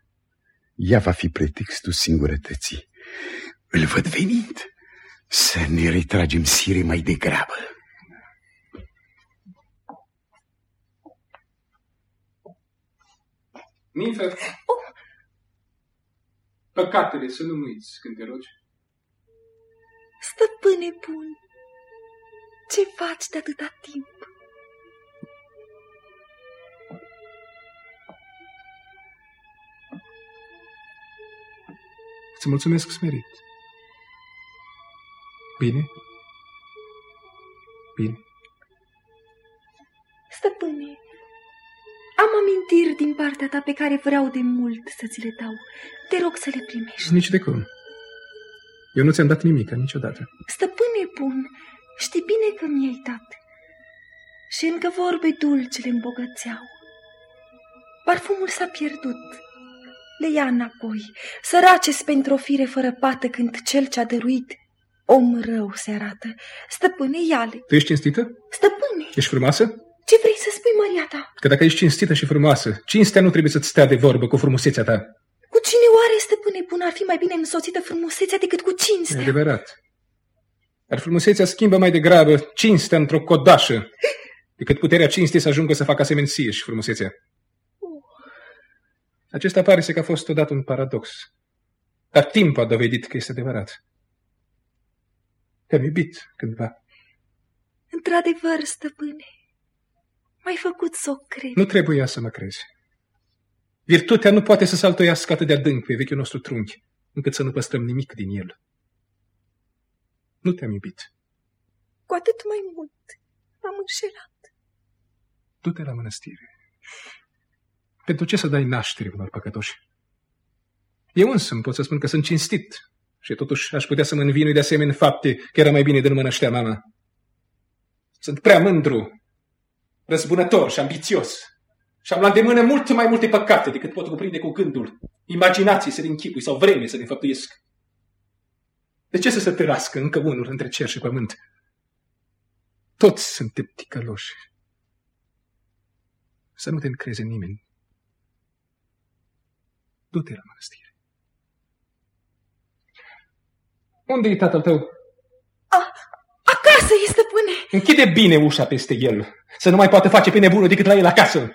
Ea va fi pretextul singurătății. Îl văd venind. Să ne retragem sire mai degrabă. Ninfe, păcatele să nu uiți când te rogi. Stăpâne bun, ce faci de atâta timp? Îți mulțumesc smerit. Bine? Bine. Stăpâne, am amintiri din partea ta pe care vreau de mult să ți le dau. Te rog să le primești. Nici de cum. Eu nu ți-am dat nimic niciodată. Stăpâne bun, știi bine că mi-ai dat. Și încă vorbe dulce le îmbogățeau. Parfumul s-a pierdut. Le ia înapoi. Sărace pentru o fire fără pată când cel ce-a dăruit om rău se arată. Stăpâne, ia-le. Tu ești cinstită? Stăpâne, Ești frumoasă? Ce vrei să spui, Maria ta? Că dacă ești cinstită și frumoasă, cinstea nu trebuie să-ți stea de vorbă cu frumusețea ta. Cu cine oare, stăpâne bun, ar fi mai bine însoțită frumusețea decât cu E cinstea? adevărat. Dar frumusețea schimbă mai degrabă cinstea într-o codașă decât puterea cinstei să ajungă să facă asemenție și frumusețea. Acesta pare să că a fost odată un paradox. Dar timpul a dovedit că este adevărat. Te-am iubit cândva. Într-adevăr, stăpâne, m-ai făcut să o cred. Nu trebuia să mă crezi. Virtutea nu poate să saltoiască atât de adânc pe vechiul nostru trunchi, încât să nu păstrăm nimic din el. Nu te-am iubit. Cu atât mai mult m-am înșelat. Du-te la mănăstire. Pentru ce să dai naștere unor păcătoși? Eu însă pot să spun că sunt cinstit și totuși aș putea să mă învinui de asemenea fapte că era mai bine de nu mă năștea mama. Sunt prea mândru, răzbunător și ambițios și am luat de mână mult mai multe păcate decât pot cuprinde cu gândul, imaginații să le închipui sau vreme să le înfăptuiesc. De ce să se tărască încă unul între cer și pământ? Toți suntem ticăloși. Să nu te încrezi în nimeni. Du-te la mănăstire. Unde e tatăl tău? Acasă e, stăpâne! Închide bine ușa peste el, să nu mai poată face pe nebunul decât la el acasă.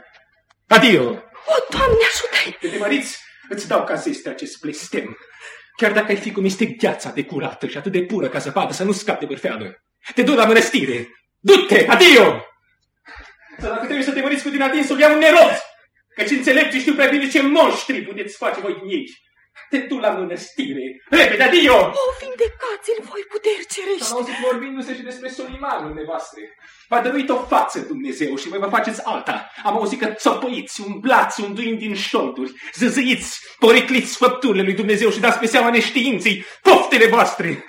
Adio! O, Doamne, ajută-i! Te temăriți? Îți dau ca zeste acest blestem. Chiar dacă ai fi cum este gheața de curată și atât de pură ca zăpadă să nu scape de bârfeală. Te du la mănăstire! Du-te! Adio! Să dacă trebuie să te măriți cu din adinsul, ia un neroz! Căci înțelepții știu prea bine ce monștri puteți face voi din ei. Te du la mănăstire! Repede, adio! O, vindecați-l voi, puteri Am cerești! auzit vorbindu-se și despre Solimanul nevastre. V-a dăruit o față Dumnezeu și voi vă faceți alta. Am auzit că țopăiți, umblați, unduind din șolduri, zăzăiți, poricliți făpturile lui Dumnezeu și dați pe seama neștiinței poftele voastre.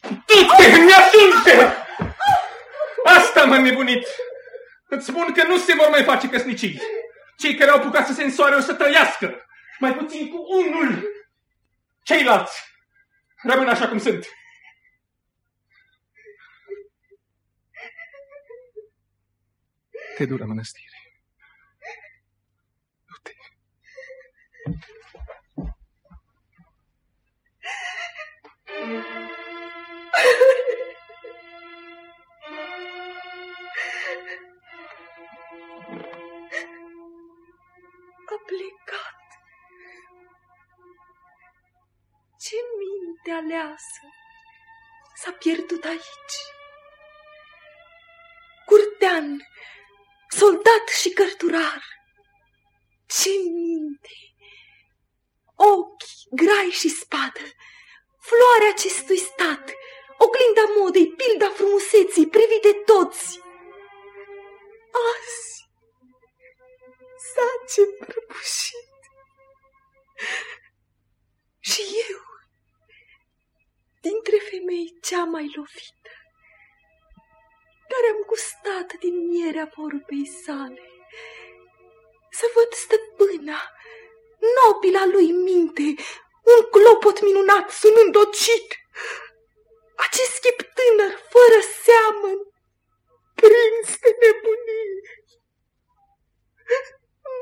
Du-te, mi-ajunge! Asta m-a nebunit. Îți spun că nu se vor mai face căsnicii. Cei care au apucat să se însoare o să trăiască. Mai puțin cu unul. Ceilalți rămân așa cum sunt. Te du la mănăstire. Du-te. A plecat. Ce minte aleasă s-a pierdut aici. Curtean, soldat și cărturar. Ce minte! Ochi, grai și spadă, floarea acestui stat, oglinda modei, pilda frumuseții, privit de toți. Azi sace prăbușit. Și eu, dintre femei cea mai lovită, care am gustat din mierea vorbei sale, să văd stăpâna, nobila lui minte, un clopot minunat sunând ocit. acest chip tânăr, fără seamăn, prins de nebunie.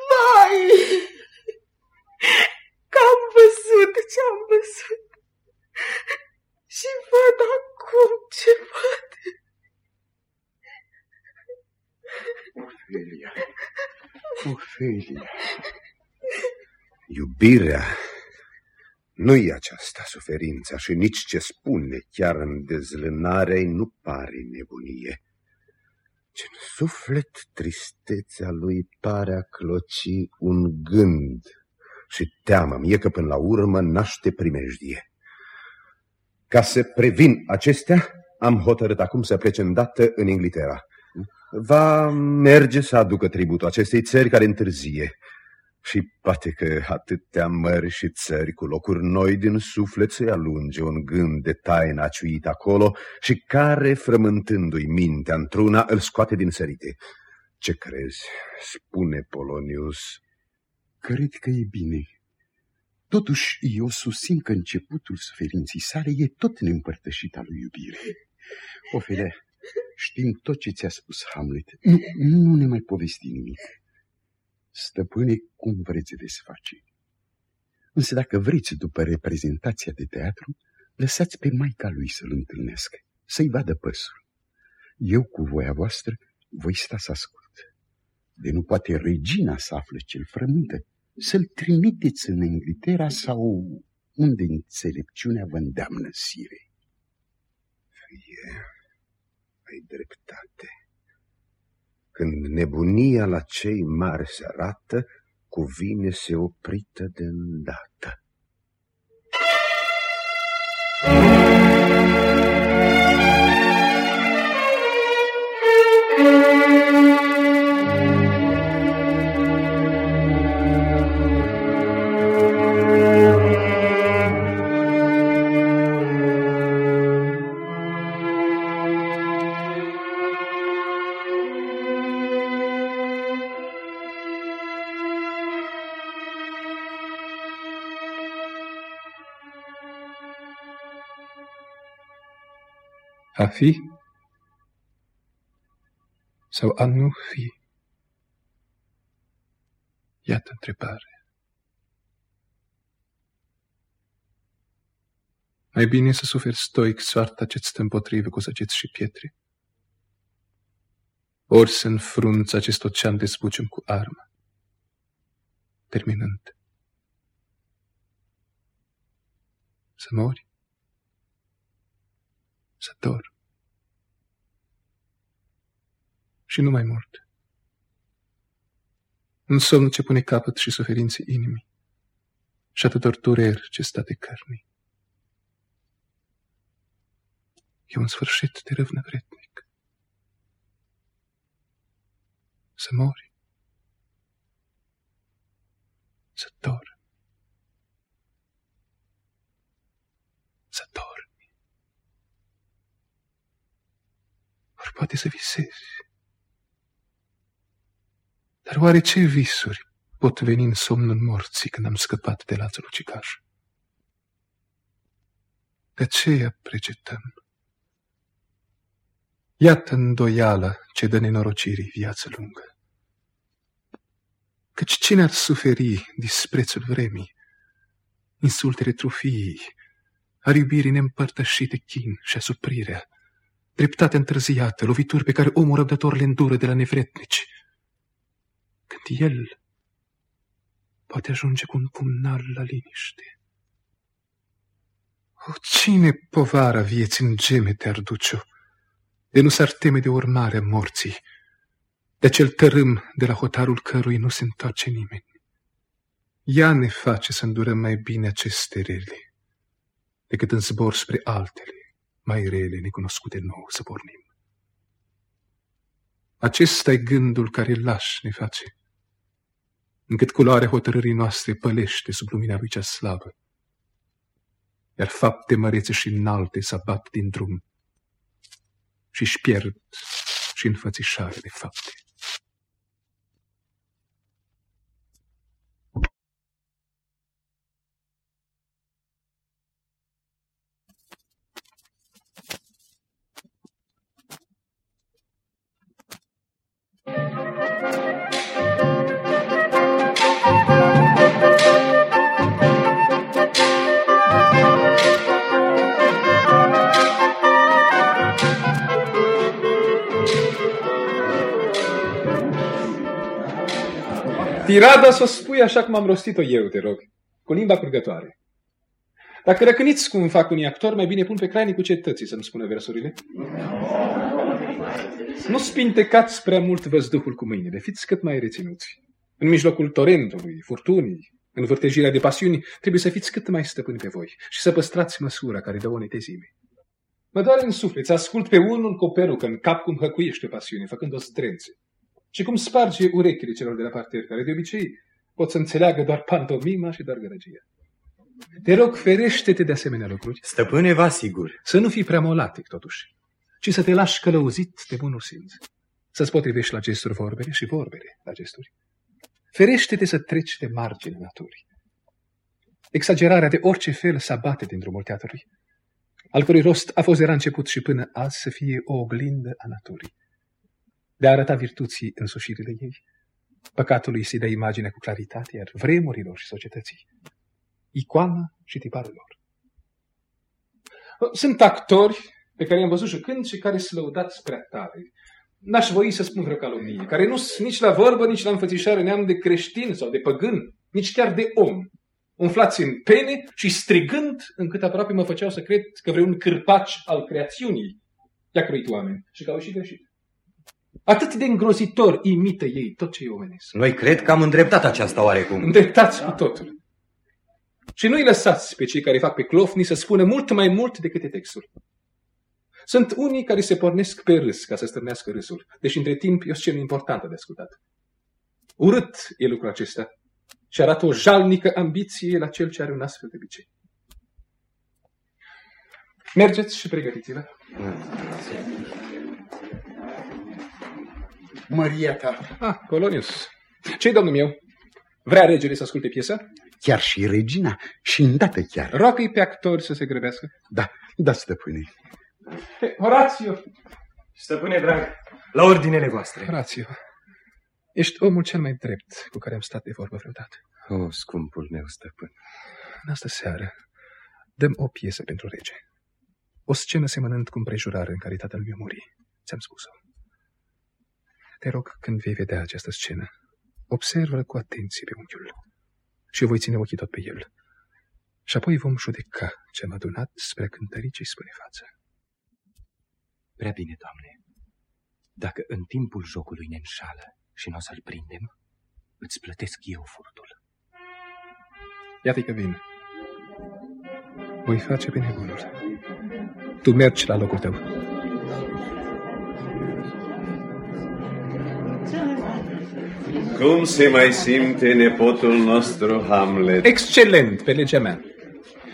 Vai! Că am văzut ce-am văzut și văd acum ce văd. Ofelia, Ofelia. Iubirea nu-i aceasta suferința și nici ce spune chiar în dezlânare nu pare nebunie. Ce în suflet tristețea lui pare a cloci un gând și teamă mie că până la urmă naște primejdie. Ca să previn acestea, am hotărât acum să plece îndată în Inglaterra. Va merge să aducă tributul acestei țări care întârzie. Și poate că atâtea mări și țări cu locuri noi din suflet să alunge un gând de taină aciuit acolo și care, frământându-i mintea într-una, îl scoate din sărite. Ce crezi? Spune Polonius. Cred că e bine. Totuși, eu susțin că începutul suferinții sale e tot neîmpărtășit al lui iubire. Ofelia, știm tot ce ți-a spus Hamlet. Nu, nu ne mai povesti nimic. Stăpâne, cum vreți desface. Însă dacă vreți, după reprezentația de teatru, lăsați pe maica lui să-l întâlnească, să-i vadă păsul. Eu, cu voia voastră, voi sta să ascult. De nu poate regina să află ce-l frământă, să-l trimiteți în Inglaterra sau unde înțelepciunea vă îndeamnă sire. Fie, ai dreptate. Când nebunia la cei mari se arată, cuvine se oprită de îndată. Fi sau a nu fi? Iată întrebare. Mai bine să suferi stoic soarta ce-ți stă împotrivă cu săgeți și pietre, ori să înfrunți acest ocean de spucium cu armă, terminând. Să mori să dor. Și nu mai mult. Un somn ce pune capăt și suferințe inimii și atâtor dureri ce state cărnii. E un sfârșit de râvnă vretnic. Să mori. Să dor. Să dor. Ori poate să visezi. Dar oare ce visuri pot veni în somnul morții când am scăpat de lațul ucigaș? De aceea precetăm. Iată îndoiala ce dă nenorocirii viață lungă. Căci cine ar suferi disprețul vremii, insultele trufiei, ar iubirii neîmpărtășite chin și asuprirea, dreptate întârziată, lovituri pe care omul răbdător le îndură de la nevretnici. Când el poate ajunge cu un pumnal la liniște. O, cine povara vieții în gemete ar duce-o, de nu s-ar teme de urmarea morții, de acel tărâm de la hotarul cărui nu se întoarce nimeni. Ea ne face să îndurăm mai bine aceste rele, decât în zbor spre altele mai rele, necunoscute nou, să pornim. acesta e gândul care laș ne face, încât culoarea hotărârii noastre pălește sub lumina lui cea slavă, iar fapte mărețe și înalte să bat din drum și-și pierd și înfățișare de fapte. Tirada să o spui așa cum am rostit-o eu, te rog, cu limba curgătoare. Dacă răcâniți cum fac unii actori, mai bine pun pe crainicul cetății să-mi spună versurile. Nu spintecați prea mult văzduhul cu mâinile, fiți cât mai reținuți. În mijlocul torentului, furtunii, în vârtejirea de pasiuni, trebuie să fiți cât mai stăpâni pe voi și să păstrați măsura care dă o netezime. Mă doare în suflet să ascult pe unul cu o perucă în cap cum hăcuiește pasiune, făcând o zdrențe. Și cum sparge urechile celor de la parter, care de obicei pot să înțeleagă doar pantomima și doar gărăgia. Te rog, ferește-te de asemenea lucruri. Stăpâne, vă asigur. Să nu fii prea molatic, totuși, ci să te lași călăuzit de bunul simț. Să-ți potrivești la gesturi vorbele și vorbele la gesturi. Ferește-te să treci de margine naturii. Exagerarea de orice fel să bate din drumul teatrului, al cărui rost a fost de la început și până azi să fie o oglindă a naturii, de a arăta virtuții însușirile ei, păcatului să-i dă imagine cu claritate, iar vremurilor și societății, icoana și tiparul lor. Sunt actori pe care i-am văzut jucând și care sunt lăudați prea tare. N-aș voi să spun vreo calomnie, care nu sunt nici la vorbă, nici la înfățișare neam de creștin sau de păgân, nici chiar de om. Umflați în pene și strigând, încât aproape mă făceau să cred că vreun cârpaci al creațiunii i-a croit oameni și că au și greșit. Atât de îngrozitor imită ei tot ce e omenesc. Noi cred că am îndreptat aceasta oarecum. Îndreptați cu totul. Și nu-i lăsați pe cei care fac pe clofni să spună mult mai mult decât e textul. Sunt unii care se pornesc pe râs ca să stârnească râsul, deși între timp e o scenă importantă de ascultat. Urât e lucrul acesta și arată o jalnică ambiție la cel ce are un astfel de obicei. Mergeți și pregătiți-vă. Măria ta. Ah, Polonius. ce domnul meu? Vrea regele să asculte piesa? Chiar și regina, și îndată chiar. roagă pe actori să se grăbească. Da, da, stăpâne. Horațiu! Stăpâne drag, la ordinele voastre. Horațiu, ești omul cel mai drept cu care am stat de vorbă vreodată. O, oh, scumpul meu stăpân. În astă seară dăm o piesă pentru rege. O scenă semănând cu împrejurare în calitatea lui memorie. Ți-am spus-o. Te rog, când vei vedea această scenă, observă cu atenție pe unchiul și eu voi ține ochii tot pe el. Și apoi vom judeca ce am adunat spre cântării ce-i spune față. Prea bine, Doamne. Dacă în timpul jocului ne înșală și nu o să-l prindem, îți plătesc eu furtul. Iată că vin. Voi face pe nebunul. Tu mergi la locul tău. Cum se mai simte nepotul nostru Hamlet? Excelent, pe legea mea.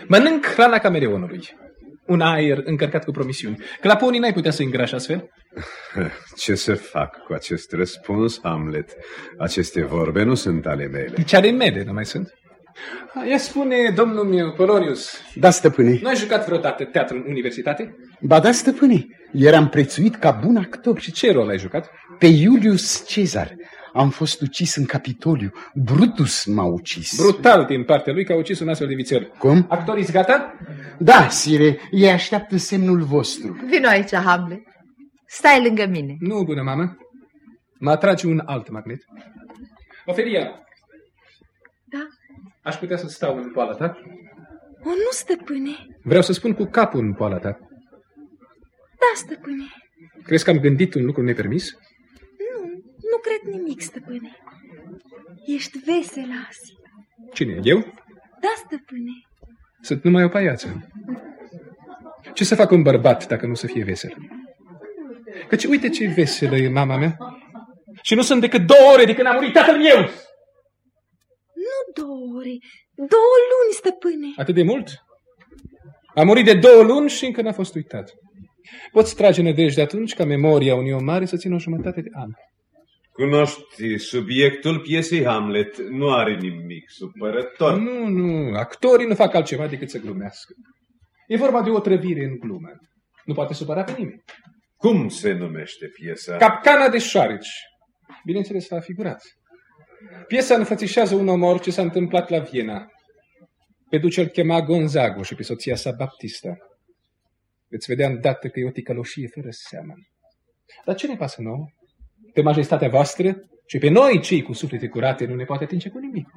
Mănânc hrana cameleonului. Un aer încărcat cu promisiuni. Claponii n-ai putea să îngrași astfel? Ce să fac cu acest răspuns, Hamlet? Aceste vorbe nu sunt ale mele. Nici ale mele nu mai sunt. Ia spune, domnul meu, Polonius. Da, stăpâne. Nu ai jucat vreodată teatru în universitate? Ba da, stăpâne. Eram prețuit ca bun actor. Și ce rol ai jucat? Pe Iulius Cezar. Am fost ucis în Capitoliu. Brutus m-a ucis. Brutal din partea lui că a ucis un astfel de vițel. Cum? Actorii gata? Da, sire. Ei așteaptă semnul vostru. Vino aici, Hamlet. Stai lângă mine. Nu, bună mamă. Mă atrage un alt magnet. Ofelia. Da? Aș putea să stau în poala ta? O, nu, stăpâne. Vreau să spun cu capul în poala ta. Da, stăpâne. Crezi că am gândit un lucru nepermis? Nu, nu cred nimic, stăpâne. Ești vesel azi. Cine, eu? Da, stăpâne. Sunt numai o paiață. Ce să fac un bărbat dacă nu să fie vesel? Căci uite ce veselă e mama mea. Și nu sunt decât două ore de când a murit tatăl meu. Nu două ore, două luni, stăpâne. Atât de mult? A murit de două luni și încă n-a fost uitat. Poți trage nădejde atunci ca memoria unui om mare să țină o jumătate de an. Cunoști subiectul piesei Hamlet. Nu are nimic supărător. Nu, nu. Actorii nu fac altceva decât să glumească. E vorba de o trăvire în glumă. Nu poate supăra pe nimeni. Cum se numește piesa? Capcana de șoareci. Bineînțeles, s-a figurat. Piesa înfățișează un omor ce s-a întâmplat la Viena. Pe duce îl chema Gonzago și pe soția sa Baptista. Veți vedea îndată că e o ticăloșie fără seamă. Dar ce ne pasă nouă? Pe majestatea voastră Și pe noi, cei cu suflete curate, nu ne poate atinge cu nimic.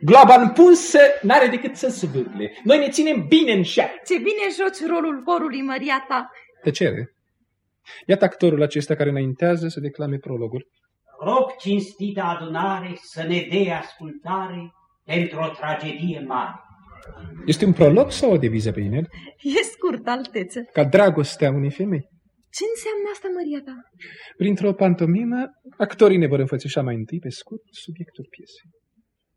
Globa împunsă n-are decât să zvârle. Noi ne ținem bine în șa. Ce bine joci rolul horului, Maria ta. Tăcere. Iată actorul acesta care înaintează să declame prologul. Rog cinstită adunare să ne dea ascultare pentru o tragedie mare. Este un prolog sau o deviză pe inel? E scurt, alteță. Ca dragostea unei femei. Ce înseamnă asta, Maria ta? Printr-o pantomimă, actorii ne vor înfățișa mai întâi pe scurt subiectul piesei.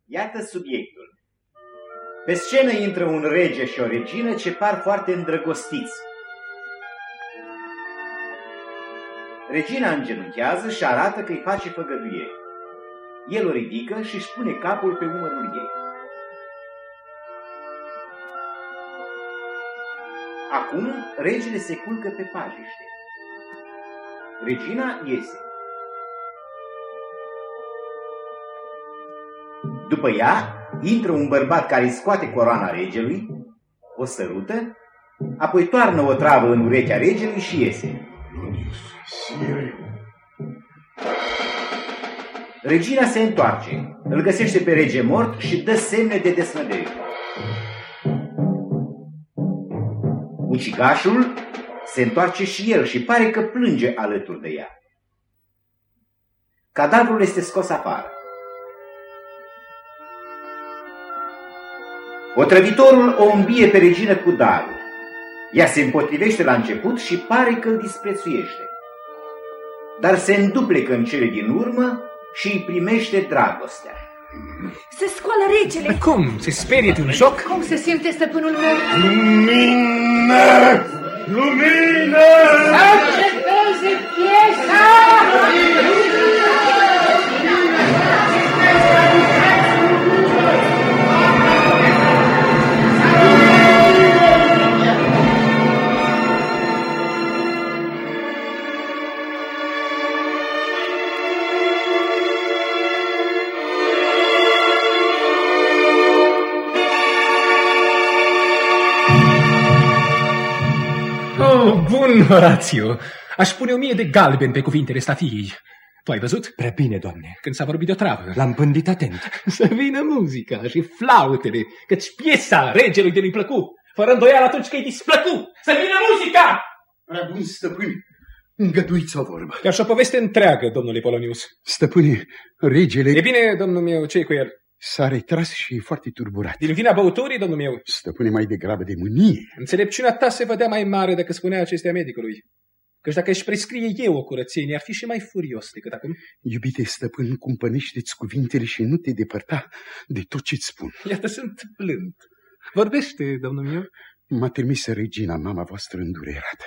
Iată subiectul. Pe scenă intră un rege și o regină ce par foarte îndrăgostiți. Regina îngenunchează și arată că îi face făgăduie. El o ridică și își pune capul pe umărul ei. Acum regele se culcă pe pajiște. Regina iese. După ea, intră un bărbat care îi scoate coroana regelui, o sărută, apoi toarnă o travă în urechea regelui și iese. Regina se întoarce, îl găsește pe rege mort și dă semne de desnădejde. Ucigașul se întoarce și el și pare că plânge alături de ea. Cadavrul este scos afară. Otrăvitorul o îmbie pe regină cu darul. Ea se împotrivește la început și pare că îl disprețuiește. Dar se înduplecă în cele din urmă și îi primește dragostea. Se scoală regele. Cum? Se sperie de un joc? Cum se simte stăpânul meu? Lumină! Lumină! Să înceteze piesa! Bun, Horațiu. Aș pune o mie de galben pe cuvintele statiei. Tu ai văzut? Prea bine, doamne. Când s-a vorbit de o travă. L-am pândit atent. Să vină muzica și flautele, căci piesa regelui de nu-i plăcu. Fără îndoială atunci că-i displăcu. Să vină muzica! Prea bun, stăpâni, îngăduiți o vorbă. Ca și o poveste întreagă, domnule Polonius. Stăpâne, regele... E bine, domnul meu, ce cu el? S-a retras și e foarte turburat. Din vina băuturii, domnul meu? Stăpâne mai degrabă de mânie. Înțelepciunea ta se vedea mai mare decât spunea acestea medicului. Căci dacă își prescrie eu o curățenie, ar fi și mai furios decât acum. Iubite stăpân, cumpănește-ți cuvintele și nu te depărta de tot ce-ți spun. Iată, sunt blând. Vorbește, domnul meu. M-a trimis regina, mama voastră, îndurerată.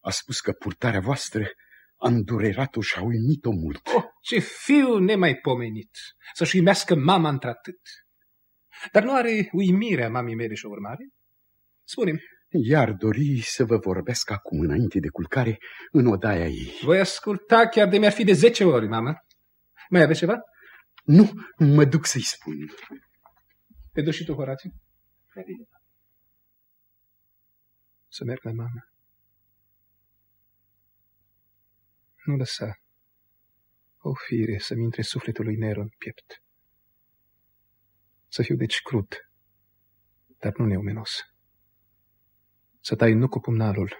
A spus că purtarea voastră a îndurerat-o și a uimit-o mult. Oh, ce fiu nemaipomenit! Să-și uimească mama într-atât. Dar nu are uimirea mamii mele și o urmare? spune Iar dori să vă vorbesc acum, înainte de culcare, în odaia ei. Voi asculta chiar de mi-ar fi de zece ori, mamă. Mai aveți ceva? Nu, mă duc să-i spun. Te duci și tu, Horațiu? Să merg la mamă. Nu lăsa o fire să-mi intre sufletul lui Nero în piept. Să fiu deci crud, dar nu neumenos. Să tai nu cu pumnalul,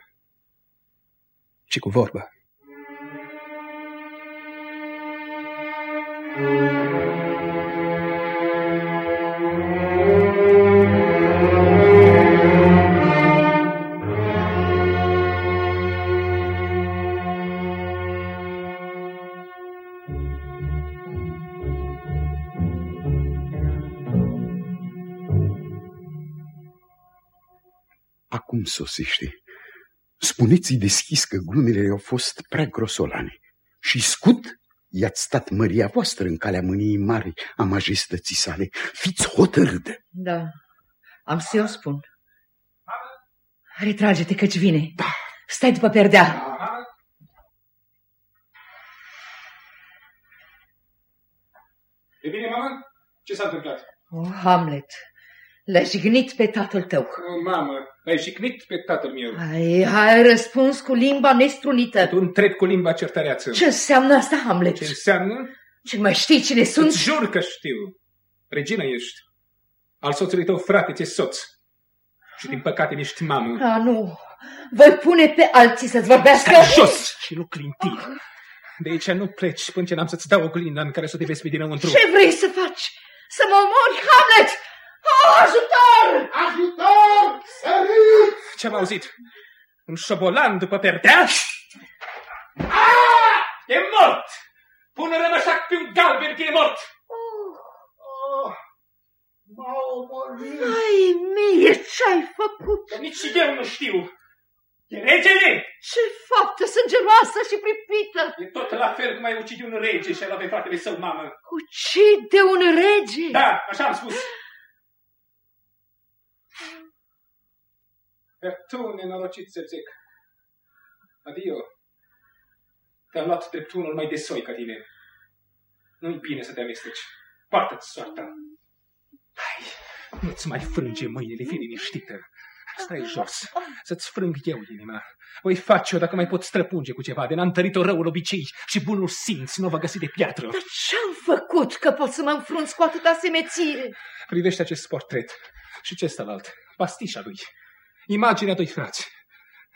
ci cu vorba. Acum sosește. Spuneți-i deschis că glumele au fost prea grosolane. Și scut i-ați stat măria voastră în calea mâniei mari a majestății sale. Fiți hotărâtă. Da, am să o spun. Retrage-te căci vine. Da. Stai după perdea. E bine, mama? Ce s-a întâmplat? Oh, Hamlet, L-a jignit pe tatăl tău. O, mamă, ai jignit pe tatăl meu. Ai, ai răspuns cu limba nestrunită. Tu întreb cu limba certareață. Ce înseamnă asta, Hamlet? Ce înseamnă? Ce mai știi cine sunt? Îți jur că știu. Regina ești. Al soțului tău frate ți soț. Și din păcate ești mamă. A, nu. Voi pune pe alții să-ți vorbească. Stai jos și nu clinti. De aici nu pleci până ce n-am să-ți dau oglinda în care să te vezi pe dinăuntru. Ce vrei să faci? Să mă omori, Hamlet? Oh, ajutor! Ajutor! Sărit! Ce-am auzit? Un șobolan după perdea? E mort! Pune rămășac pe un galben că e mort! M-a omorât! Ai mie, ce-ai făcut? Că nici eu nu știu. E regele! Ce faptă sângeroasă și pripită! E tot la fel cum ai ucide un rege și a pe fratele său, mamă. Ucide un rege? Da, așa am spus. Iar tu, nenorocit să zic, adio, te-am luat dreptul mai de soi ca tine. Nu-i bine să te amesteci. Poartă-ți soarta. Hai, nu-ți mai frânge mâinile, fi liniștită. Stai jos, să-ți frâng eu inima. Voi face-o dacă mai pot străpunge cu ceva, de n-a întărit-o răul obicei și bunul simț nu va găsi de piatră. Dar ce-am făcut că pot să mă înfrunț cu atâta semețire? Privește acest portret și ce alt, pastișa lui, imaginea doi frați.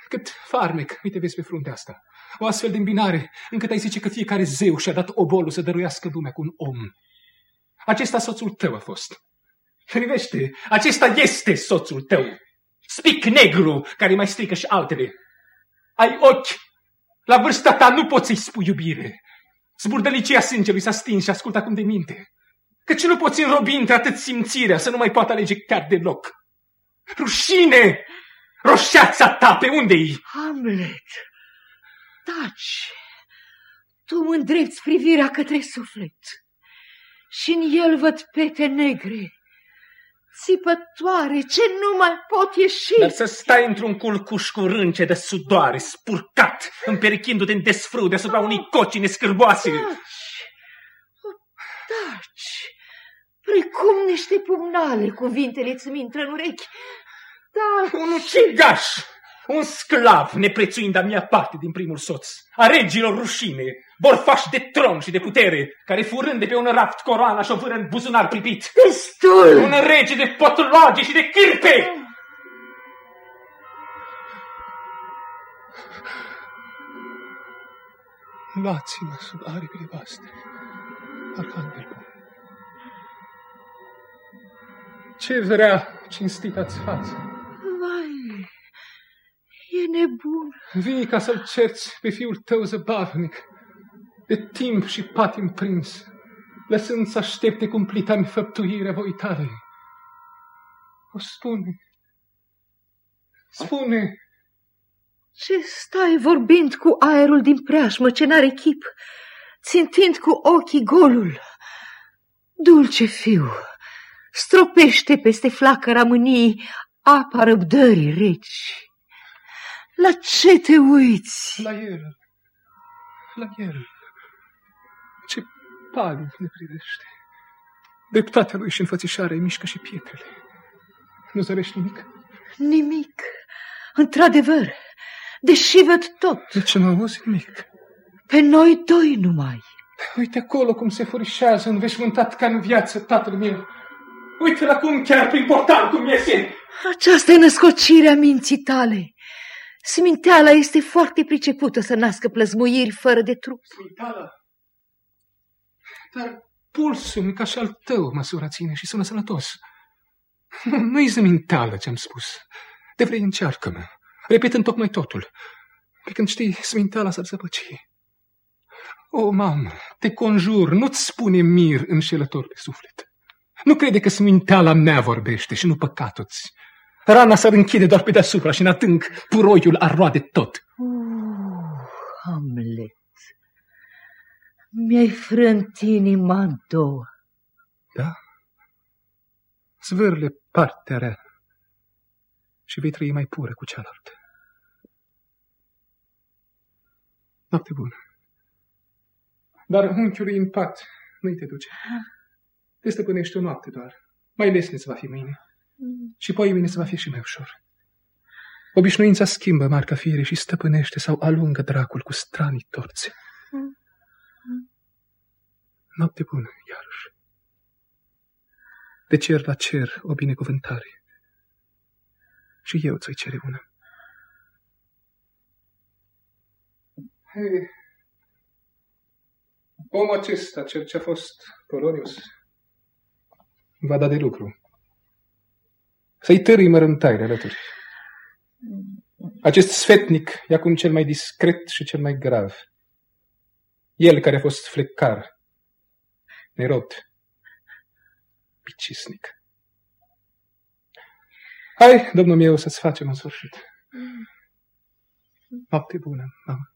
Cât farmec, uite vezi pe fruntea asta. O astfel de îmbinare, încât ai zice că fiecare zeu și-a dat obolul să dăruiască lumea cu un om. Acesta soțul tău a fost. Privește, acesta este soțul tău. Spic negru, care mai strică și altele. Ai ochi. La vârsta ta nu poți să-i spui iubire. Zburdălicia sângelui s-a stins și ascultă acum de minte. Căci nu poți înrobi între atât simțirea să nu mai poată alege chiar deloc. Rușine! Roșața ta, pe unde-i? Hamlet, taci. Tu mă îndrepți privirea către suflet și în el văd pete negre țipătoare, ce nu mai pot ieși. Dar să stai într-un culcuș cu rânce de sudoare, spurcat, împerichindu-te în desfrâu deasupra unei coci nescârboase. Taci, taci, precum niște pumnale cuvintele ți intră în urechi. Da, un ucigaș, un sclav, neprețuind a mea parte din primul soț, a regilor rușine, borfaș de tron și de putere, care furând de pe un raft coroana și o vâră în buzunar pripit. Destul! Un rege de potoloage și de cârpe! Luați-mă sub aripile voastre, Arhanghel bun. Ce vrea cinstita-ți față? Vai, e nebun. Vii ca să-l cerți pe fiul tău zăbavnic, de timp și patim prins, lăsând să aștepte cumplita înfăptuirea voi tale. O spune, spune. Ce stai vorbind cu aerul din preajmă ce n-are chip, țintind cu ochii golul? Dulce fiu, stropește peste flacăra mâniei apa răbdării reci. La ce te uiți? La el, la el. Ce palid ne privește. Dreptatea lui și înfățișarea mișcă și pietrele. Nu zărești nimic? Nimic. Într-adevăr, deși văd tot. De ce nu auzi nimic? Pe noi doi numai. Uite acolo cum se furișează înveșmântat ca în viață tatăl meu. Uite-l acum chiar prin portal cum iese. Aceasta e născocirea minții tale. Sminteala este foarte pricepută să nască plăzmuiri fără de trup. Sminteala? Dar pulsul ca și al tău măsura ține și sună sănătos. Nu-i zminteală ce-am spus. De vrei încearcă-mă, repetând tocmai totul. Pe când știi, sminteala s-ar zăpăci. O, mamă, te conjur, nu-ți spune mir înșelător pe suflet. Nu crede că sminteala mea vorbește și nu păcatul-ți. Rana s-ar închide doar pe deasupra și în atânc puroiul ar roade tot. Uh, Hamlet, mi-ai frânt inima în două. Da? Zvârle partea rea și vei trăi mai pură cu cealaltă. Noapte bună. Dar unchiului în pat nu-i te duce. Te stăpânește o noapte doar. Mai lesneț va fi mâine. Și poi mine să va fi și mai ușor. Obișnuința schimbă marca fiere și stăpânește sau alungă dracul cu stranii torțe. Noapte bună, iarăși. De cer la cer o binecuvântare. Și eu ți-o cere una. Hei. Omul acesta, cel ce a fost Polonius, va da de lucru. Să-i târâi mărântaire alături. Acest sfetnic e acum cel mai discret și cel mai grav. El care a fost flecar, nerod, picisnic. Hai, domnul meu, să-ți facem în sfârșit. Noapte bună, mamă.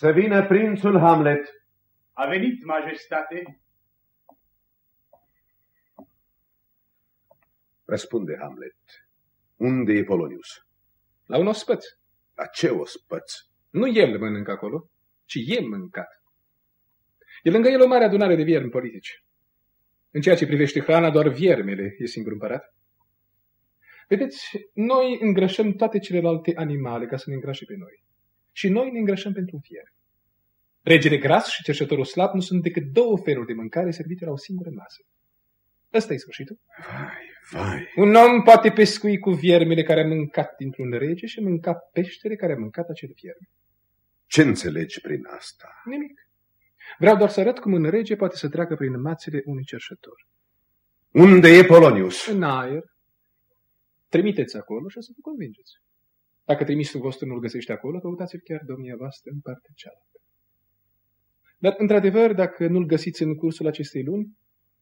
Să vină prințul Hamlet. A venit, majestate. Răspunde Hamlet. Unde e Polonius? La un ospăț. La ce ospăț? Nu el mănâncă acolo, ci e mâncat. E lângă el o mare adunare de viermi politici. În ceea ce privește hrana, doar viermele e singur împărat. Vedeți, noi îngrășăm toate celelalte animale ca să ne îngrașe pe noi. Și noi ne îngrășăm pentru un fier. Regele gras și cerșătorul slab nu sunt decât două feluri de mâncare servite la o singură masă. Ăsta e sfârșitul. Vai, vai. Un om poate pescui cu viermele care a mâncat dintr-un rege și mânca peștele care a mâncat acel vierme. Ce înțelegi prin asta? Nimic. Vreau doar să arăt cum un rege poate să treacă prin mațele unui cerșător. Unde e Polonius? În aer. Trimiteți acolo și o să vă convingeți. Dacă trimisul vostru nu-l găsește acolo, căutați-l chiar domnia voastră în partea cealaltă. Dar, într-adevăr, dacă nu-l găsiți în cursul acestei luni,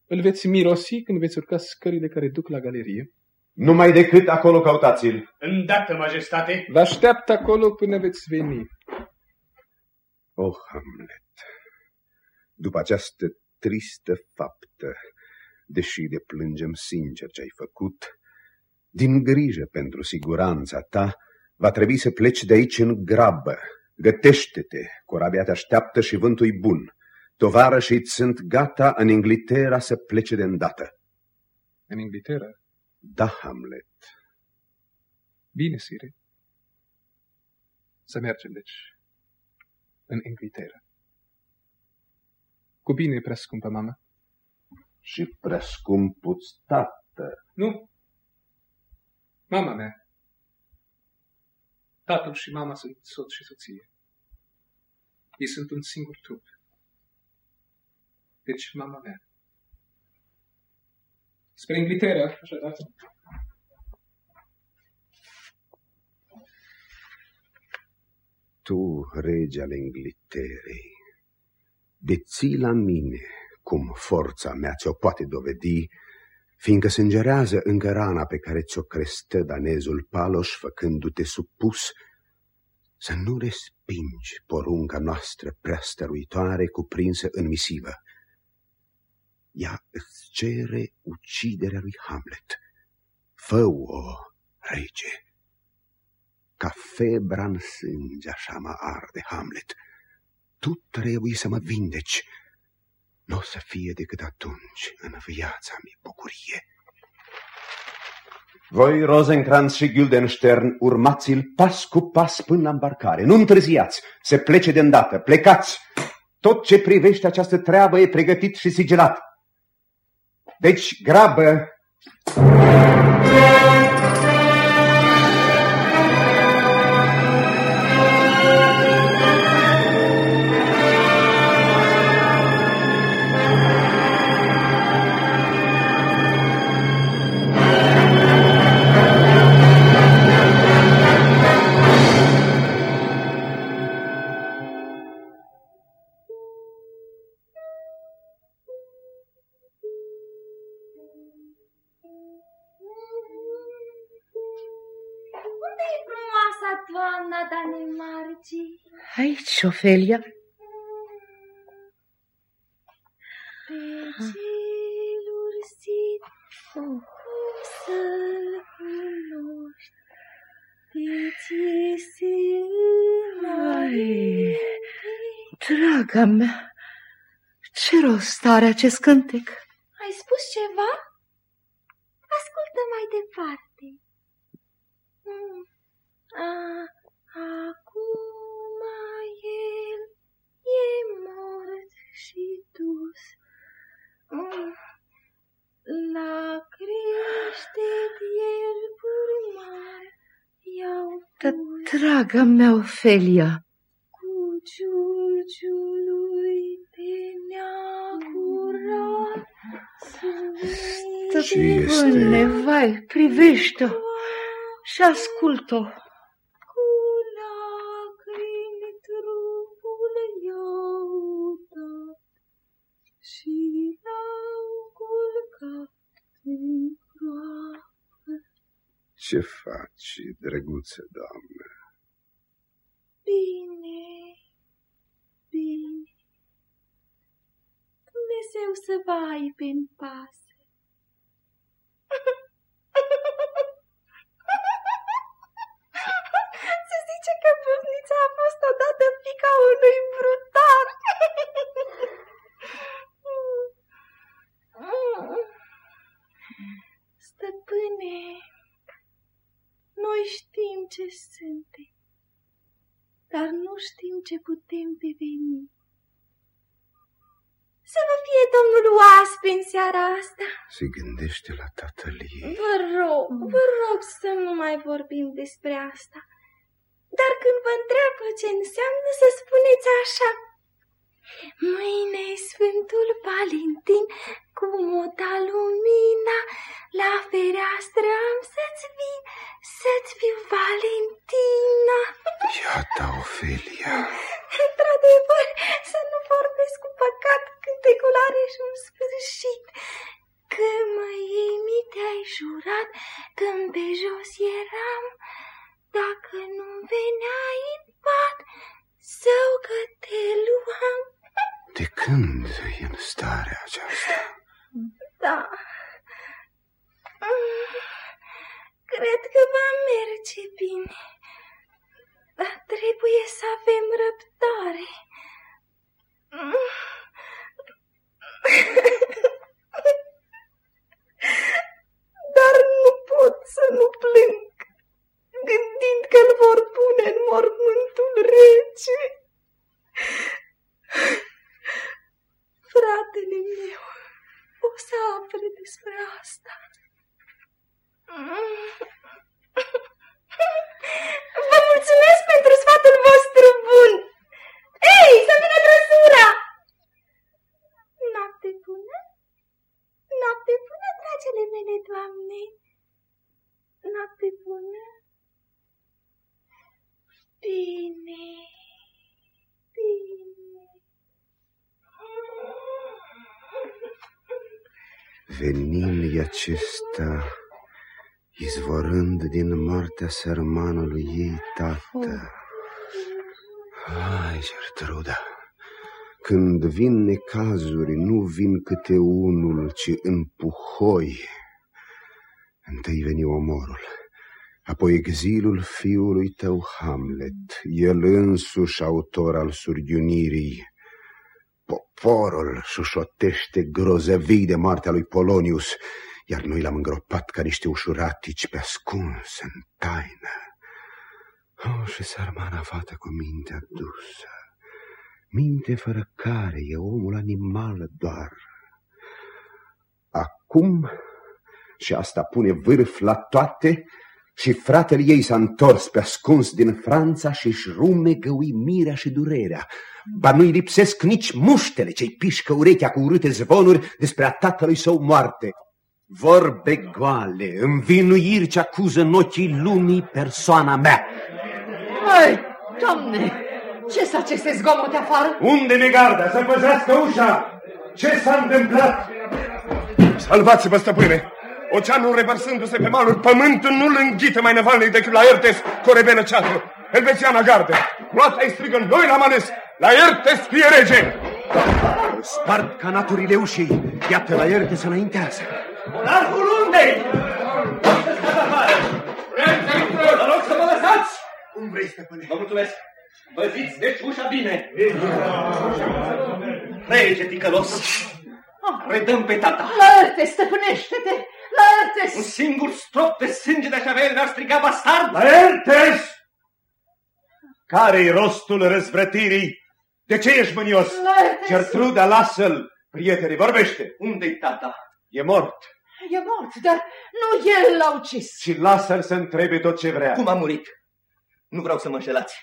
îl veți mirosi când veți urca scările care duc la galerie. Numai decât acolo cautați-l. Îndată, majestate. Vă așteaptă acolo până veți veni. Oh, Hamlet, după această tristă faptă, deși de plângem sincer ce ai făcut, din grijă pentru siguranța ta, va trebui să pleci de aici în grabă. Gătește-te, corabia te așteaptă și vântul bun. Tovarășii sunt gata în Inglaterra să plece de îndată. În Inglaterra? Da, Hamlet. Bine, Sire. Să mergem, deci, în Inglaterra. Cu bine, prea scumpă mamă. Și prea scumpuți tată. Nu. Mama mea. Tatăl și mama sunt soț și soție. Ei sunt un singur trup. Deci mama mea. Spre Inglaterra, așadar. Tu, rege al Ingliterei, deții la mine cum forța mea ți-o poate dovedi, fiindcă sângerează încă rana pe care ți-o crestă danezul Paloș, făcându-te supus, să nu respingi porunca noastră prea stăruitoare cuprinsă în misivă. Ea îți cere uciderea lui Hamlet. Fă-o, rege. Ca febra în sânge așa mă arde Hamlet. Tu trebuie să mă vindeci. Nu o să fie decât atunci în viața mea bucurie. Voi, Rosencrantz și Guildenstern, urmați-l pas cu pas până la îmbarcare. Nu întârziați, se plece de îndată, plecați. Tot ce privește această treabă e pregătit și sigilat. Deci, grabă! Danemarcii? Aici, Ofelia. Pe celor zid, cum să-l cunoști, de ce se Ai, draga mea, ce rost are acest cântec? Ai spus ceva? Ascultă mai departe. Mm. A, acum el e mort și dus. Mm. La creștet el mari i-au Da, draga mea, Ofelia, cu giurgiului pe neacurat. Stăpâne, vai, privește-o și ascult-o. Ce faci, drăguță doamnă? Bine, bine. Dumnezeu să vă aibă în pas. Se zice că pufnița a fost odată fica unui brutar. Stăpâne, noi știm ce suntem, dar nu știm ce putem deveni. Să vă fie domnul oaspe în seara asta. Se gândește la tatăl ei. Vă rog, vă rog să nu mai vorbim despre asta. Dar când vă întreabă ce înseamnă, să spuneți așa. Mâine Sfântul Valentin, cum o da lumina, la fereastră am să-ți vin, să-ți fiu Valentina. Iată, Ofelia. Într-adevăr, să nu vorbesc cu păcat, cântecul are și un sfârșit. Că măi mi te-ai jurat când pe jos eram, dacă nu veneai în pat, sau că te luam. De când e în starea aceasta? Da. Cred că va merge bine. Dar trebuie să avem răbdare. Dar nu pot să nu plâng, gândind că îl vor pune în mormântul rece. Fratele meu o să afle despre asta. Vă mulțumesc pentru sfatul vostru bun! Ei, să vină trăsura! Noapte bună! Noapte bună, dragele mele, doamne! Noapte bună! Bine, bine. Venin acesta, izvorând din moartea sărmanului ei tată. Ai, Gertruda, când vin necazuri, nu vin câte unul, ci în puhoi. Întâi veni omorul, apoi exilul fiului tău Hamlet, el însuși autor al surghiunirii. Poporul șușotește grozăvii de moartea lui Polonius, iar noi l-am îngropat ca niște ușuratici pe ascuns în taină. Oh, și sărmana fată cu mintea dusă, minte fără care e omul animal doar. Acum, și asta pune vârf la toate, și fratele ei s-a întors pe ascuns din Franța și-și rumegă uimirea și durerea. Ba nu-i lipsesc nici muștele ce-i pișcă urechea cu urâte zvonuri despre a tatălui său moarte. Vorbe goale, învinuiri ce acuză în ochii lumii persoana mea. Hai, doamne, ce s aceste zgomote afară? Unde mi garda? Să păzească ușa! Ce s-a întâmplat? Salvați-vă, stăpâne! Oceanul revărsându-se pe malul, pământul nu-l înghită mai năvalnic decât la Ertes cu o rebenă ceatră. Elvețiana gardă. Roata îi strigă, noi l-am ales. La Ertes fie rege! Spart canaturile ușii. Iată la ierte să înaintează. Monarhul unde Vă rog să mă lăsați! Cum vrei, stăpâne? Vă mulțumesc. Văziți deci ușa bine. Rege ticălos. Redăm pe tata. Lărte, stăpânește-te! Lărte! Un singur strop de sânge de-aș avea, el ar striga bastard. Laertes! Care-i rostul răzvrătirii? De ce ești mânios? Laertes! Gertruda, lasă-l! Prietene, vorbește! Unde-i tata? E mort. E mort, dar nu el l-a ucis. Și lasă-l să întrebe tot ce vrea. Cum a murit? Nu vreau să mă înșelați.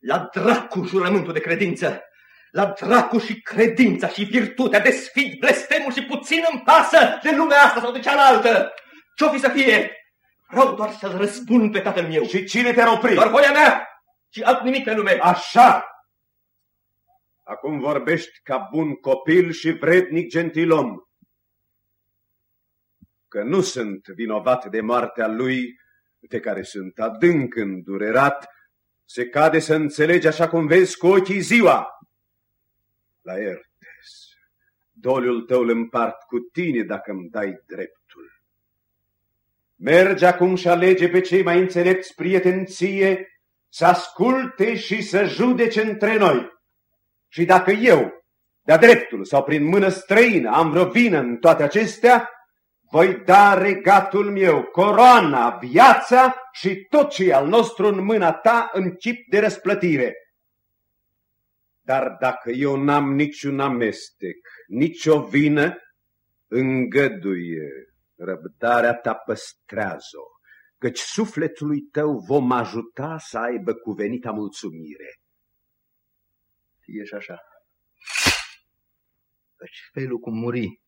La dracu jurământul de credință! La dracu și credința și virtutea, de sfid, blestemul și puțin îmi pasă de lumea asta sau de cealaltă! Ce-o fi să fie? Vreau doar să-l răspund pe tatăl meu. Și cine te-ar opri? Doar voia mea și alt nimic pe lume. Așa! Acum vorbești ca bun copil și vrednic gentilom. Că nu sunt vinovat de moartea lui, de care sunt adânc îndurerat, se cade să înțelegi așa cum vezi cu ochii ziua. La Ertes, doliul tău îl împart cu tine dacă îmi dai dreptul. Mergi acum și alege pe cei mai înțelepți prietenție să asculte și să judece între noi. Și dacă eu, de-a dreptul sau prin mână străină, am vreo vină în toate acestea, voi da regatul meu, coroana, viața și tot ce e al nostru în mâna ta în chip de răsplătire. Dar dacă eu n-am niciun amestec, nicio vină, îngăduie, răbdarea ta păstrează-o, căci sufletului tău vom ajuta să aibă cuvenita mulțumire. Fie și așa. Căci felul cum muri,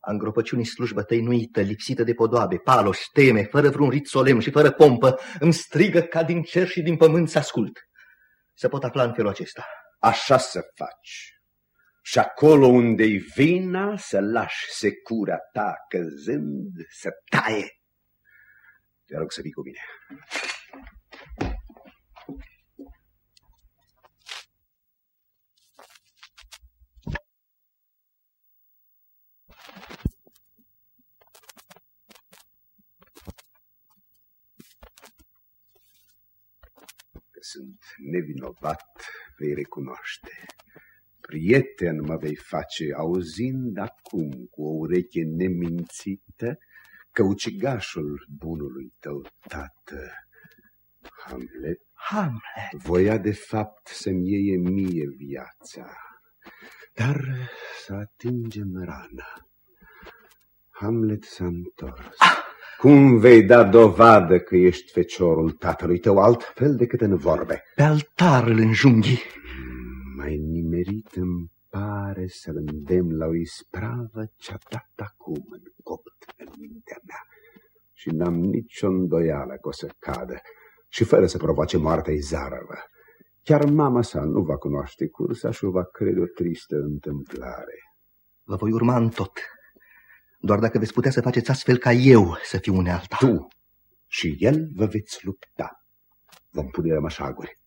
a îngropăciunii slujbă tăinuită, lipsită de podoabe, paloș, teme, fără vreun rit solemn și fără pompă, îmi strigă ca din cer și din pământ să ascult. Să pot afla în felul acesta. Așa să faci. Și acolo unde-i vina, să lași secura ta căzând, să taie. Te rog să vii cu mine. Că sunt nevinovat, vei recunoaște. Prieten mă vei face auzind acum cu o ureche nemințită că ucigașul bunului tău tată, Hamlet, Hamlet, voia de fapt să-mi iei mie viața, dar să atingem rana. Hamlet s-a întors. Cum vei da dovadă că ești feciorul tatălui tău altfel decât în vorbe? Pe altar îl înjunghi. Mai nimerit îmi pare să-l îndemn la o ispravă ce-a dat acum în copt în mintea mea. Și n-am nicio îndoială că o să cadă și fără să provoace moartea izarăvă. Chiar mama sa nu va cunoaște cursa și o va crede o tristă întâmplare. Vă voi urma în tot. Doar dacă veți putea să faceți astfel ca eu să fiu unealta. Tu și el vă veți lupta. Vom pune rămășaguri.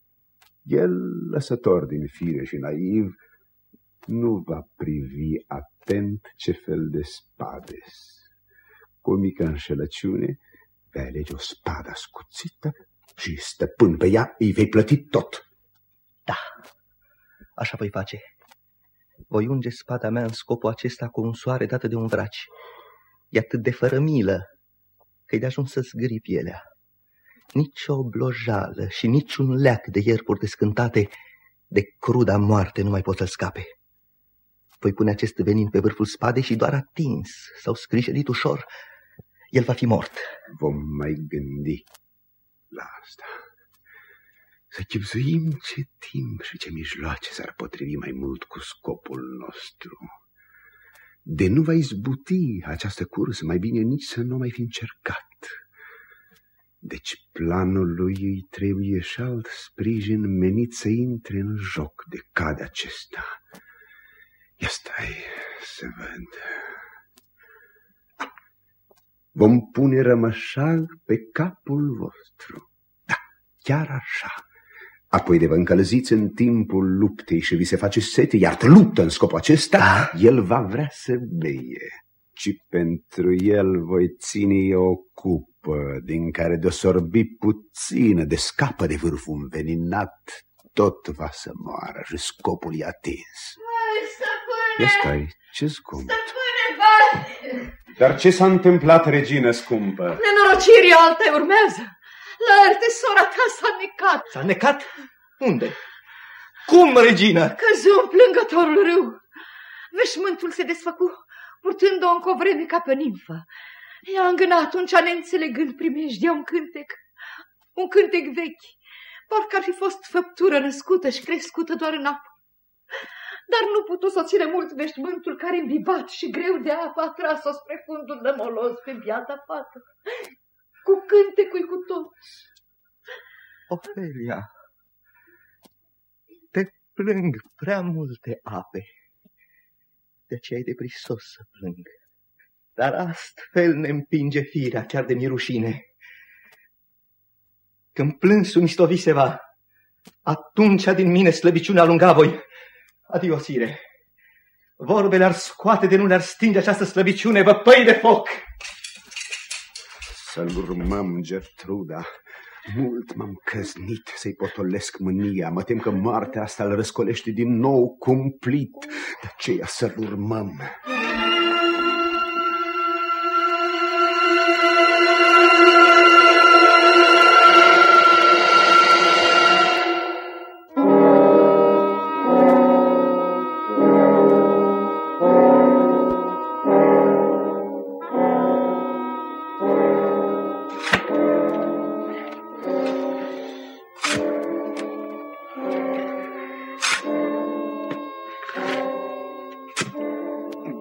El, lăsător din fire și naiv, nu va privi atent ce fel de spades. Cu o mică înșelăciune, vei alege o spadă ascuțită și stăpân pe ea îi vei plăti tot. Da, așa voi face. Voi unge spada mea în scopul acesta cu un soare dată de un vraci. E atât de fără milă că-i de ajuns să zgâri pielea. Nici o blojală și nici un leac de ierburi descântate de cruda moarte nu mai pot să-l scape. Voi pune acest venin pe vârful spadei și doar atins sau scrijelit ușor, el va fi mort. Vom mai gândi la asta. Să chipzuim ce timp și ce mijloace s-ar potrivi mai mult cu scopul nostru. De nu va izbuti această cursă, mai bine nici să nu mai fi încercat. Deci planul lui îi trebuie și alt sprijin menit să intre în joc de cade acesta. Ia stai să văd. Vom pune rămășag pe capul vostru. Da, chiar așa Apoi de vă încălziți în timpul luptei și vi se face sete, iar luptă în scopul acesta, da? el va vrea să beie. Și pentru el voi ține o cupă din care de-o sorbi puțină, de scapă de vârful înveninat, tot va să moară și scopul e atins. Ai, stăpâne! Ia stai, ce scump? Stăpâne, vai! Dar ce s-a întâmplat, regină scumpă? Nenorocirii alte urmează. La alte sora ta s-a necat. S-a necat? Unde? Cum, regină? Căzu în plângătorul râu. Veșmântul se desfăcu, purtând-o încă o vreme ca pe nimfă. Ea îngână atunci, neînțelegând, primejdea un cântec. Un cântec vechi, parcă ar fi fost făptură născută și crescută doar în apă. Dar nu putu să ține mult veșmântul care, îmbibat și greu de apă, a tras-o spre fundul nămolos pe biata fată. Cu cântecul cu toți. Ofelia, te plâng prea multe ape, de ce ai de prisos să plâng. Dar astfel ne împinge firea chiar de mirușine. Când plânsul mistovi va, atunci din mine slăbiciunea alunga voi. Adio, sire. Vorbele ar scoate de nu ne-ar stinge această slăbiciune, văpăi de foc. Să-l urmăm, Gertruda. Mult m-am căznit să-i potolesc mânia. Mă tem că moartea asta îl răscolește din nou cumplit. De aceea să-l urmăm.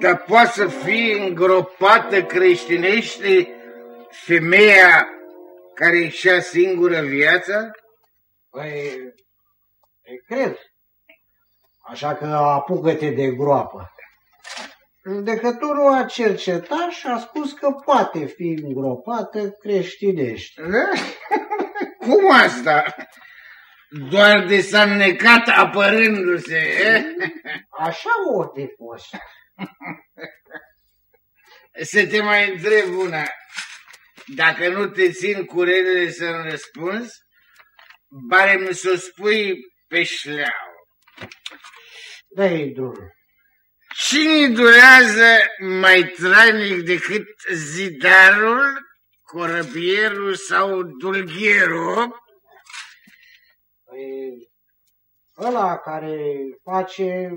Dar poate să fie îngropată creștinește femeia care își singură viața? Păi, cred. Așa că apucă-te de groapă. Judecătorul a cercetat și a spus că poate fi îngropată creștinește. Cum asta? Doar de s-a necat apărându-se, eh? Așa o de fost. Să te mai întreb una. Dacă nu te țin curelele să-mi răspunzi, bare mi să o spui pe șleau. Dă-i drum. Cine durează mai trainic decât zidarul, corăbierul sau dulghierul? Păi, ăla care face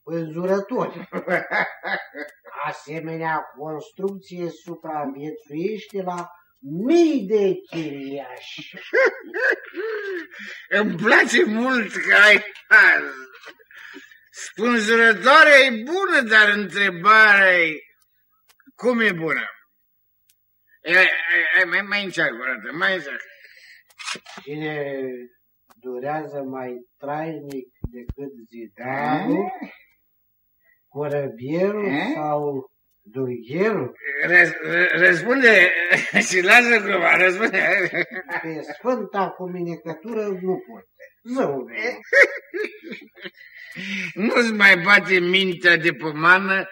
spânzurători. Asemenea construcție supraviețuiește la mii de chiriași. Îmi place mult că ai haz. Spânzurătoarea e bună, dar întrebarea e cum e bună? E, e, e, mai, mai încearcă o dată, mai încearcă. Cine durează mai trainic decât zidarul, corăbierul E? sau dulgherul? Răz, răspunde și lasă gluma, răspunde. Pe sfânta cuminecătură nu pot. Zău meu. Nu-ți mai bate mintea de pomană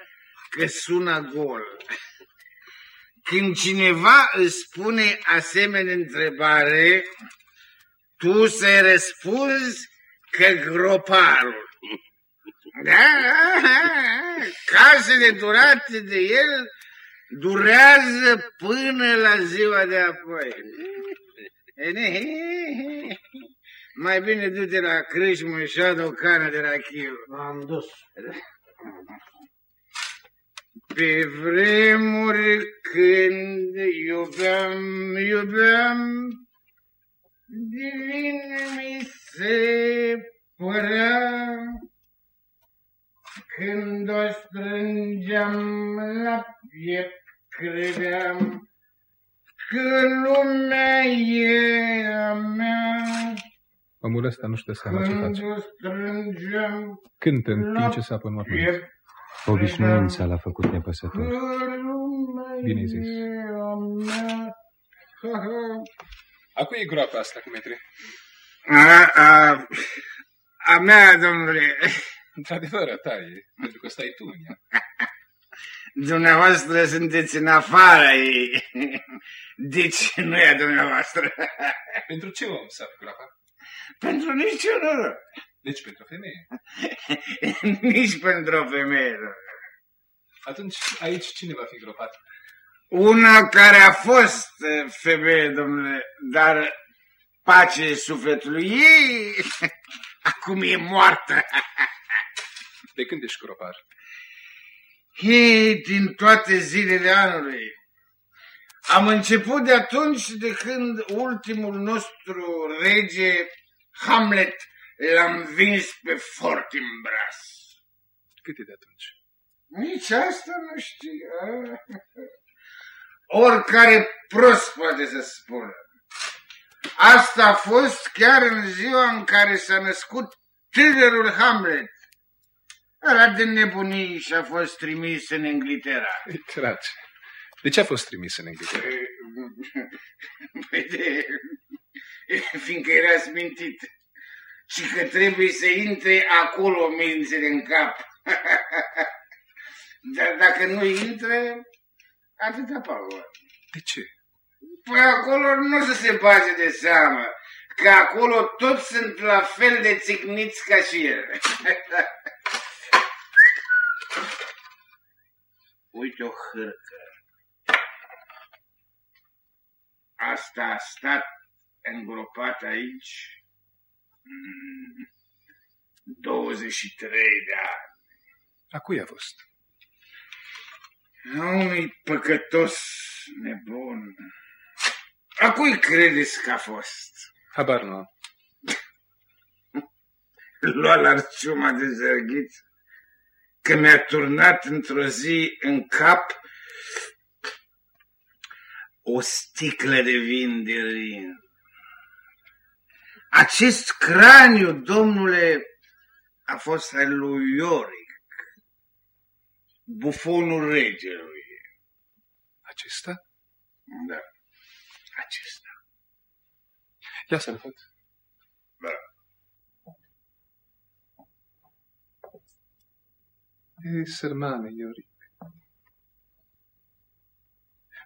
că sună gol. Când cineva îți spune asemenea întrebare, tu să răspunzi că groparul. Da, casele durate de el durează până la ziua de apoi. Mai bine du-te la crâșmă și adă o cană de rachiu. M-am dus. Pe vremuri când iubeam, iubeam, divin mi se părea când o strângeam la piept, credeam că lumea e a mea. Omul ăsta nu știu seama ce Când face. o strângeam Cântă în la timp ce sapă în mormânt. piept, Obișnuința l-a făcut nepăsător. Bine zis. e a mea. A cui e groapa asta cu metri? A, a, a mea, domnule. Într-adevăr, a ta e, pentru că stai tu în ea. Dumneavoastră sunteți în afara ei. Deci nu e a dumneavoastră. Pentru ce om s-ar groapa? Pentru niciunul. Deci pentru femeie. Nici pentru o femeie. nu. Atunci aici cine va fi gropat? Una care a fost eh, femeie, domnule, dar pace sufletului ei, acum e moartă. De când ești gropar? Ei, din toate zilele anului. Am început de atunci de când ultimul nostru rege, Hamlet, l-am vins pe Fortinbras. Cât e de atunci? Nici asta nu știu. a? Oricare prost poate să spună. Asta a fost chiar în ziua în care s-a născut tânărul Hamlet. Ăla de nebunii și a fost trimis în Inglaterra. Îi tragi. De ce a fost trimis în Inglaterra? Păi de... Fiindcă era smintit. Și că trebuie să intre acolo mințele în cap. Dar dacă nu intră, atâta paură. De ce? Păi acolo nu o să se bage de seamă, că acolo toți sunt la fel de țicniți ca și el. Uite o hârcă. Asta a stat îngropat aici mm, 23 de ani. A cui a fost? A unui păcătos nebun. A cui credeți că a fost? Habar nu am. Lua la arciuma de zărghiță că mi-a turnat într-o zi în cap o sticlă de vin de rin. Acest craniu, domnule, a fost al lui Ioric, bufonul regelui. Acesta? Da, acesta. Ia să-l văd. Da. E, sărmane, Ioric.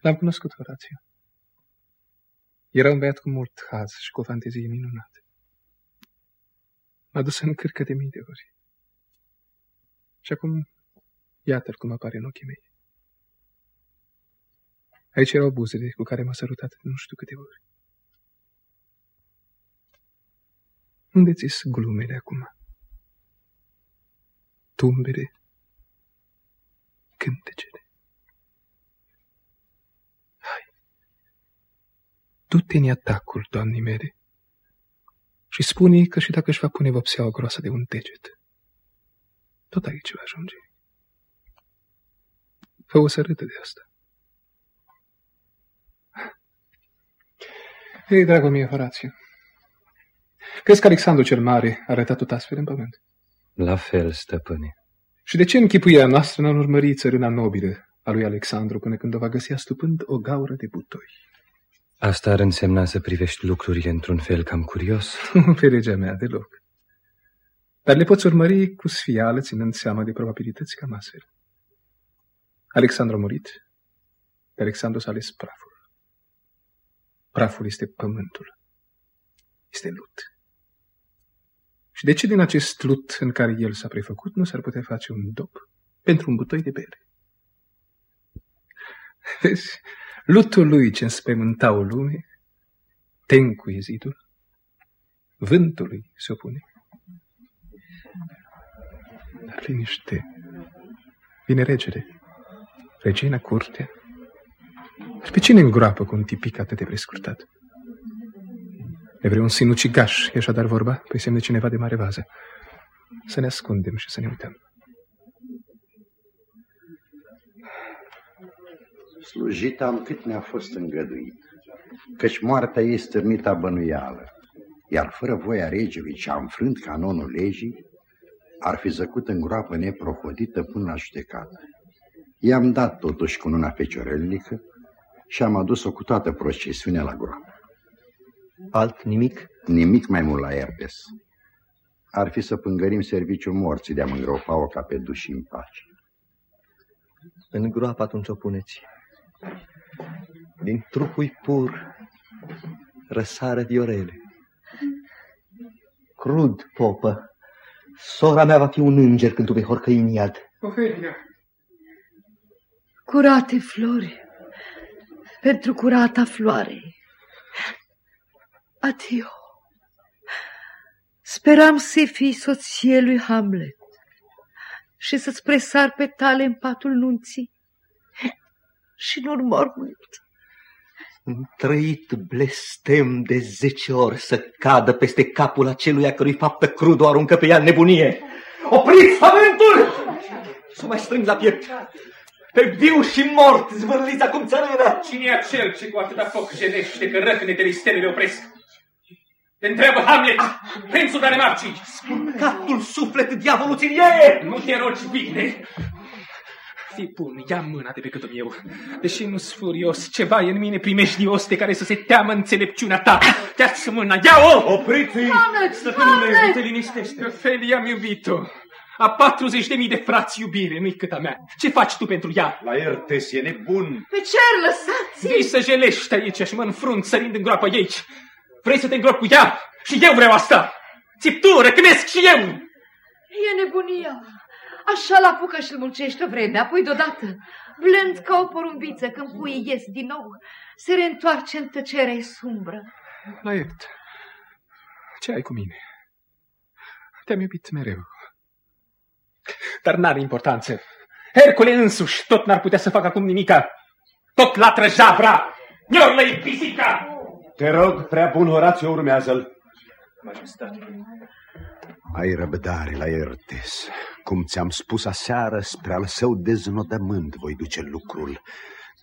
L-am cunoscut, Horațiu. Era un băiat cu mult haz și cu o fantezie minunată. M-a dus în cârcă de mii de ori. Și acum, iată-l cum apare în ochii mei. Aici erau buzele cu care m-a sărutat de nu știu câte ori. Unde ți glumele acum? Tumbele, cântecele. Hai, du-te în atacul, doamnii mele, și spune că și dacă își va pune vopseaua groasă de un deget, tot aici va ajunge. Fă o să râdă de asta. Ei, dragul meu, Horațiu, crezi că Alexandru cel Mare a arătat tot astfel în pământ? La fel, stăpâne. Și de ce închipuia noastră n-a urmărit țărâna nobilă a lui Alexandru până când o va găsi astupând o gaură de butoi? Asta ar însemna să privești lucrurile într-un fel cam curios. Pe legea mea, deloc. Dar le poți urmări cu sfială, ținând seama de probabilități cam astfel. Alexandru a murit, de Alexandru s-a ales praful. Praful este pământul. Este lut. Și de ce din acest lut în care el s-a prefăcut nu s-ar putea face un dop pentru un butoi de bere? Vezi, lutul lui ce înspăimânta o lume, tencuie zidul, vântului se opune. Dar liniște, vine regele, regina curtea. Și pe cine îngroapă cu un tipic atât de prescurtat? E vreun sinucigaș, e așadar vorba, pe semn de cineva de mare vază. Să ne ascundem și să ne uităm. Slujit am cât ne-a fost îngăduit, căci moartea este stârnită bănuială, iar fără voia regelui ce a înfrânt canonul legii, ar fi zăcut în groapă neprohodită până la judecată. I-am dat totuși cu una feciorelnică și am adus-o cu toată procesiunea la groapă. Alt nimic? Nimic mai mult la Ertes. Ar fi să pângărim serviciul morții de a îngropa-o ca pe duși în pace. În groapă atunci o puneți. Din trupul pur răsară viorele. Crud, popă, sora mea va fi un înger când tu vei horcăi în iad. Ofelia, Curate flori, pentru curata floare. Adio. Speram să fii soție lui Hamlet și să-ți presar pe tale în patul nunții și nu mormânt. Un trăit blestem de zece ori să cadă peste capul aceluia cărui faptă crud o aruncă pe ea în nebunie. Opriți pământul! Să mai strâng la piept. Pe viu și mort zvârliți acum țărână! Cine e acel ce cu atâta foc jenește că răcnetele stelele opresc? Te întreabă Hamlet, prințul Danemarcii. Spurcatul suflet diavolul ți e! Nu te rogi bine. Fii bun, ia mâna de pe câtul meu. Deși nu-s furios, ceva e în mine primejdios de care să se teamă înțelepciunea ta. Ia-ți mâna, ia-o! Opriți-i! Hamlet, Stăpânule, Hamlet! te liniștește. Felia, am iubit-o. A 40 de mii de frați iubire, nu-i cât a mea. Ce faci tu pentru ea? La Ertes e nebun. Pe cer lăsați Vii să jelești aici și mă înfrunt sărind în groapă aici. Vrei să te îngrop cu ea? Și eu vreau asta. Țip tu, răcnesc și eu. E nebunia. Așa la apucă și-l muncește o vreme, apoi deodată, blând ca o porumbiță, când puii ies din nou, se reîntoarce în tăcerea sumbră. Laert, ce ai cu mine? Te-am iubit mereu. Dar n-are importanță. Hercule însuși tot n-ar putea să facă acum nimica. Tot latră javra. Niorlă-i pisica. Te rog, prea bun Horațiu, urmează-l. Majestate. Ai răbdare la Ertes. Cum ți-am spus aseară, spre al său deznodământ voi duce lucrul.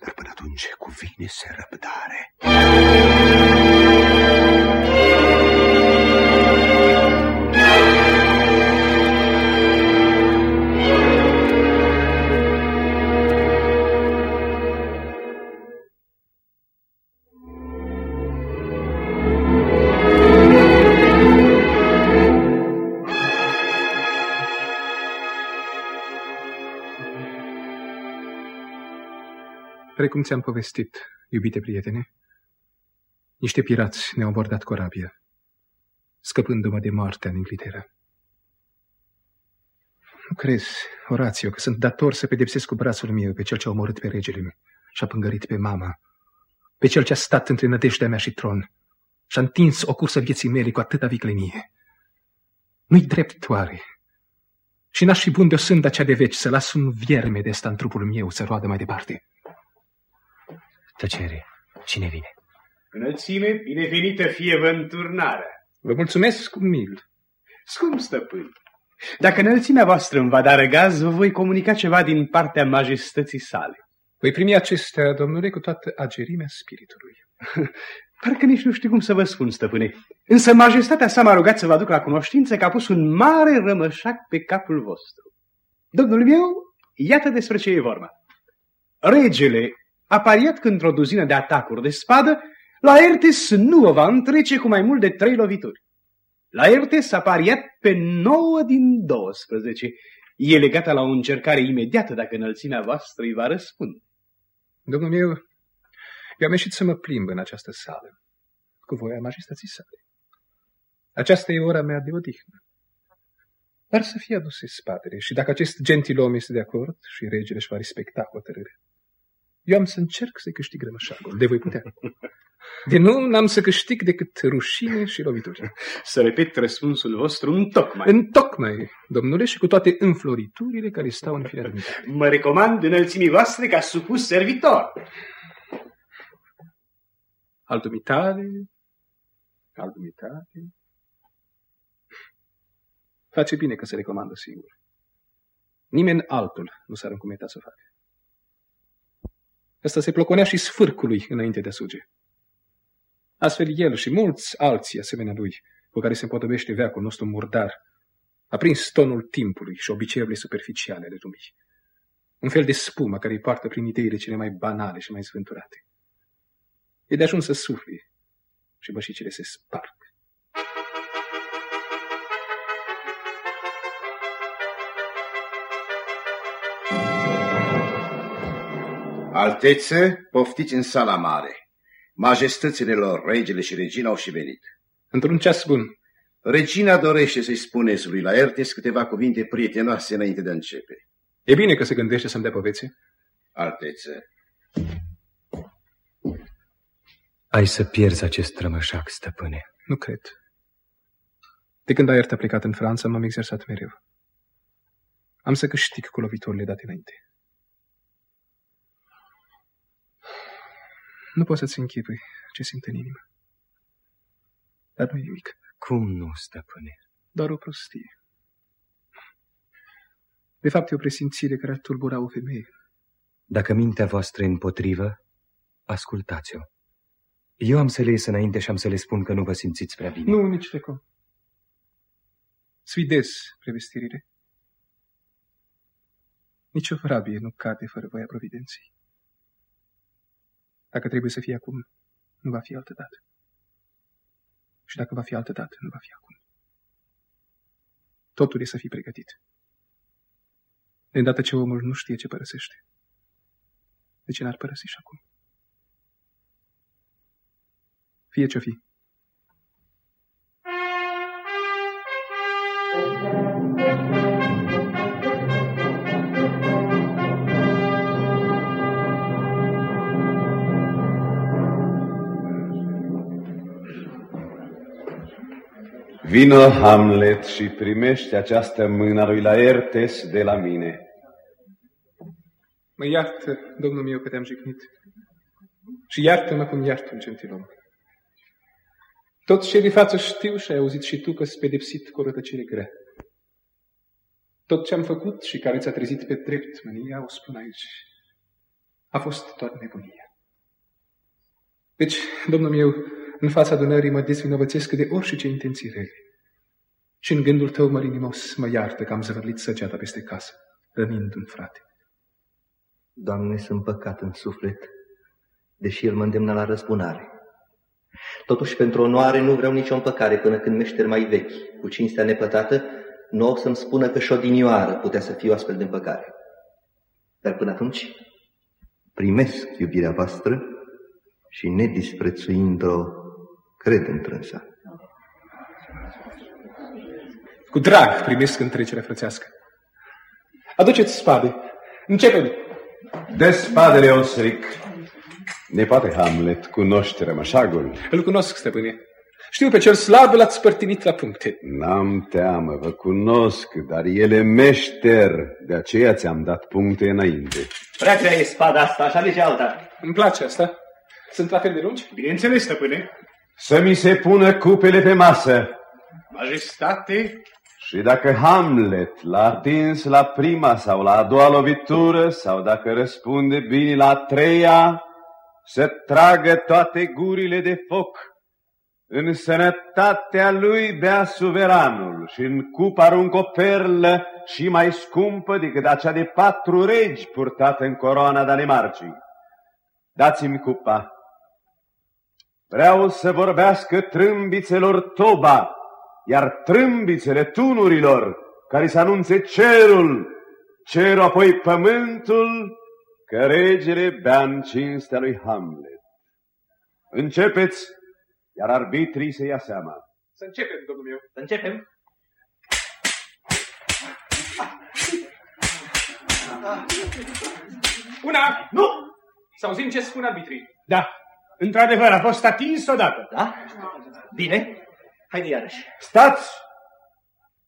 Dar până atunci cuvine-se răbdare. Precum ți-am povestit, iubite prietene, niște pirați ne-au abordat corabia, scăpându-mă de moartea în Inglaterra. Nu crezi, Horațiu, că sunt dator să pedepsesc cu brațul meu pe cel ce a omorât pe regele meu și a pângărit pe mama, pe cel ce a stat între nădejdea mea și tron și a întins o cursă vieții mele cu atâta viclenie. Nu-i drept, oare? Și n-aș fi bun de o sânda cea de veci să las un vierme de ăsta în trupul meu să roadă mai departe. Tăcere. Cine vine? Înălțime, binevenită fie vă înturnarea. Vă mulțumesc cu mil. Scump stăpân, dacă înălțimea voastră îmi va da răgaz, vă voi comunica ceva din partea majestății sale. Voi primi acestea, domnule, cu toată agerimea spiritului. Parcă nici nu știu cum să vă spun, stăpâne. Însă majestatea sa m-a rugat să vă aduc la cunoștință că a pus un mare rămășac pe capul vostru. Domnul meu, iată despre ce e vorba. Regele a pariat că într-o duzină de atacuri de spadă, Laertes nu o va întrece cu mai mult de trei lovituri. Laertes a pariat pe 9 din 12. E legată la o încercare imediată dacă înălțimea voastră îi va răspunde. Domnul meu, eu am ieșit să mă plimb în această sală, cu voia majestății sale. Aceasta e ora mea de odihnă. Dar să fie aduse spatele și dacă acest gentilom este de acord și regele își va respecta hotărârea, eu am să încerc să câștig rămășagul, de voi putea. De nu, n-am să câștig decât rușine și lovituri. Să repet răspunsul vostru în tocmai. În tocmai, domnule, și cu toate înfloriturile care stau în firea Mă recomand înălțimii voastre ca supus servitor. Al dumitale, al dumitale. Face bine că se recomandă singur. Nimeni altul nu s-ar încumeta să facă. Ăsta se ploconea și sfârcului înainte de suge. Astfel el și mulți alții asemenea lui, cu care se împodobește veacul nostru murdar, a prins tonul timpului și obiceiurile superficiale ale lumii. Un fel de spumă care îi poartă prin ideile cele mai banale și mai zvânturate. E de ajuns să sufli, și bășicile se sparg. Altețe, poftiți în sala mare. Majestățile lor, regele și regina au și venit. Într-un ceas bun. Regina dorește să-i spuneți lui Laertes câteva cuvinte prietenoase înainte de a începe. E bine că se gândește să-mi dea povețe. Altețe. Ai să pierzi acest rămășac, stăpâne. Nu cred. De când Aert a plecat în Franța, m-am exersat mereu. Am să câștig cu loviturile date înainte. Nu poți să-ți închipui ce simt în inimă. Dar nu e nimic. Cum nu, stăpâne? Doar o prostie. De fapt, e o presimțire care ar tulbura o femeie. Dacă mintea voastră e împotrivă, ascultați-o. Eu am să le ies înainte și am să le spun că nu vă simțiți prea bine. Nu, nici de cum. Sfidez prevestirile. Nici o vrabie nu cade fără voia providenței. Dacă trebuie să fie acum, nu va fi altă dată. Și dacă va fi altă dată, nu va fi acum. Totul e să fii pregătit. De îndată ce omul nu știe ce părăsește, de ce n-ar părăsi și acum? Fie ce-o fi. Vino, Hamlet, și primește această mână lui Laertes de la mine. Mă iartă, domnul meu, că te-am jignit. Și iartă-mă cum iartă un gentilom. Tot ce de față știu și ai auzit și tu că s pedepsit cu o rătăcire grea. Tot ce am făcut și care ți-a trezit pe drept mânia, o spun aici, a fost doar nebunia. Deci, domnul meu, în fața adunării mă dezvinovățesc de orice intenții rele. Și în gândul tău, mărinimos, mă iartă că am zăvărlit săgeata peste casă, rănind un frate. Doamne, sunt păcat în suflet, deși El mă îndemnă la răzbunare. Totuși, pentru onoare nu vreau nicio împăcare până când meșter mai vechi, cu cinstea nepătată, nu o să-mi spună că și șodinioară putea să fie o astfel de împăcare. Dar până atunci, primesc iubirea voastră și nedisprețuind-o, cred întrânsa. Cu drag primesc întrecerea frățească. Aduceți spade. Începem. De spadele, Osric. Ne poate Hamlet cunoaște rămășagul? Îl cunosc, stăpâne. Știu pe cel slab l-ați spărtinit la puncte. N-am teamă, vă cunosc, dar el e meșter, de aceea ți-am dat puncte înainte. Prea grea e spada asta, așa alege alta. Îmi place asta. Sunt la fel de lungi? Bineînțeles, stăpâne. Să mi se pună cupele pe masă. Majestate, Și dacă Hamlet l-a atins la prima sau la a doua lovitură, sau dacă răspunde bine la a treia, să tragă toate gurile de foc. În sănătatea lui bea suveranul și în cup aruncă o perlă și mai scumpă decât acea de patru regi purtată în coroana Danemarcii. Dați-mi cupa. Vreau să vorbească trâmbițelor Toba, iar trâmbițele tunurilor, care să anunțe cerul, cerul apoi pământul, că regele bea în cinstea lui Hamlet. Începeți, iar arbitrii să ia seama. Să începem, domnul meu. Să începem. Una! Nu! Să auzim ce spun arbitrii. Da, într-adevăr, a fost atins odată. Da? Bine. Haide iarăși. Stați!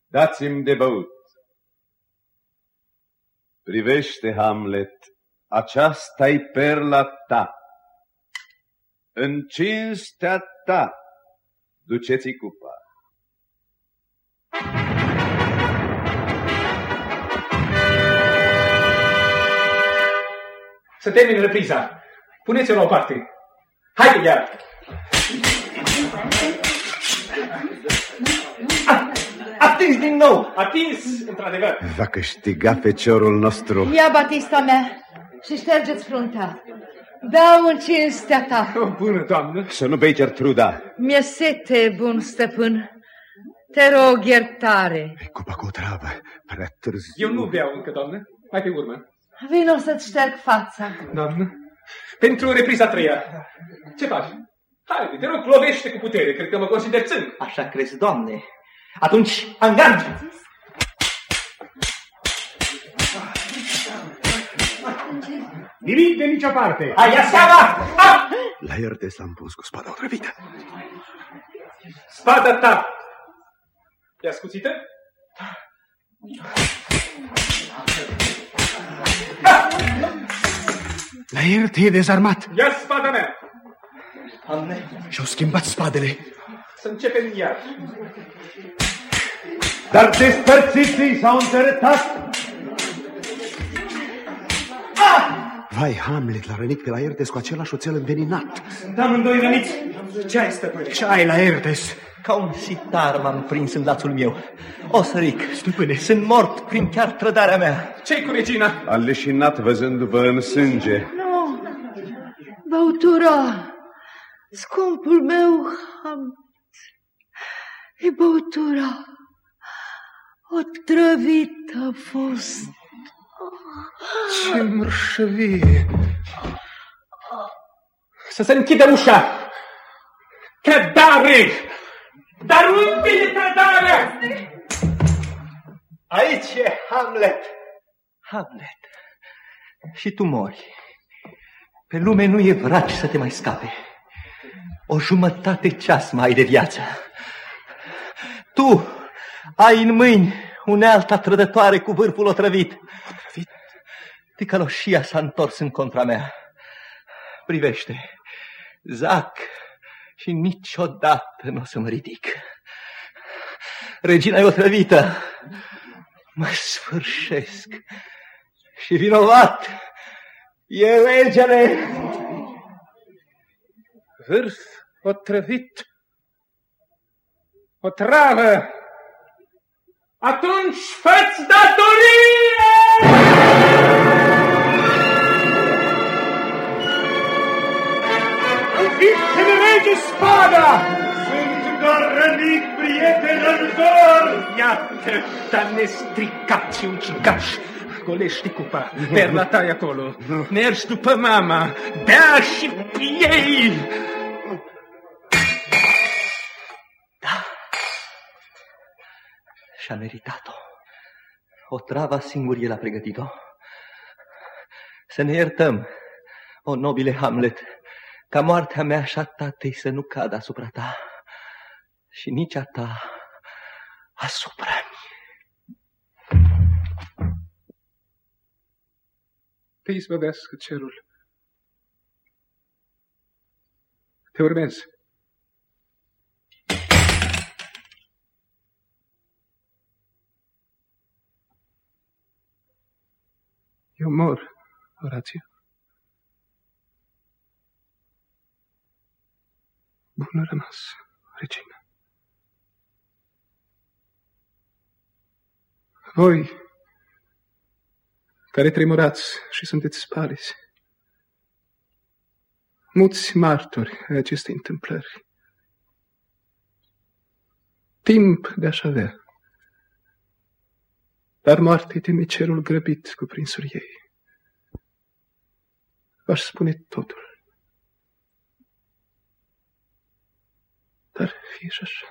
Dați-mi de băut. Privește, Hamlet, aceasta-i perla ta. În cinstea ta, duceți-i cupa. Să termin repriza. Puneți-o la o parte. Haide iar! Atins din nou! Atins, într-adevăr. Va câștiga feciorul nostru. Ia batista mea și ștergeți fruntea. Beau în cinstea ta. O, bună, doamnă. Să nu bei, Gertruda. Mi-e sete, bun stăpân. Te rog iertare. Cupa cu o travă, prea târziu. Eu nu beau încă, doamnă. Hai pe urmă. Vino să-ți șterg fața. Doamnă, pentru repriza a treia. Ce faci? Haide, te rog, lovește cu putere. Cred că mă consider țân. Așa crezi, doamne. Atunci, angaj! Nimic de nicio parte. Hai, ia seama! Ah! La ierte s-am pus cu spada otrăvită. Spada ta! E ascuțită? La ierte e dezarmat. Ia spada mea! Doamne, Și-au schimbat spadele. Să începem iar. Dar despărțiții s-au întărătat. Vai, Hamlet l-a rănit pe la Ertes cu același oțel înveninat. sunt amândoi răniți. Ce ai, stăpâne? Ce ai la Ertes? Ca un sitar m-am prins în lațul meu. O săric, stăpâne, sunt mort prin chiar trădarea mea. ce cu regina? A leșinat văzându-vă în sânge. Nu, băutura, scumpul meu, am... e băutura, o trăvită a fost. Ce mărșăvie! Să se închidă ușa! Trădare! Dar unde e trădarea? Aici e Hamlet. Hamlet. Și tu mori. Pe lume nu e vraci să te mai scape. O jumătate ceas mai ai de viață. Tu ai în mâini unealta trădătoare cu vârful otrăvit. Otrăvit? Ticăloșia s-a întors în contra mea. Privește, zac și niciodată nu o să mă ridic. Regina e otrăvită. Mă sfârșesc. Și vinovat e regele. Vârf otrăvit. O travă. Atunci fă-ți datorie! Înfiți-mi rege spada! Sunt doar rănit, prieten în zor! Iată, dar nestricat și ucigaș. Golește cupa, perla ta acolo. Mergi după mama, bea și piei. Și-a meritat-o. O travă singur el a pregătit-o. Să ne iertăm, o nobile Hamlet, ca moartea mea și a tatei să nu cadă asupra ta și nici a ta asupra mea. Te izbăvească cerul. Te urmez. Eu mor, Orațiu. Bună rămas, regina. Voi, care tremurați și sunteți palizi, mulți martori ai acestei întâmplări. Timp de-aș avea, dar moarte teme cerul grăbit cu prinsul ei. V-aș spune totul. Dar fie și așa.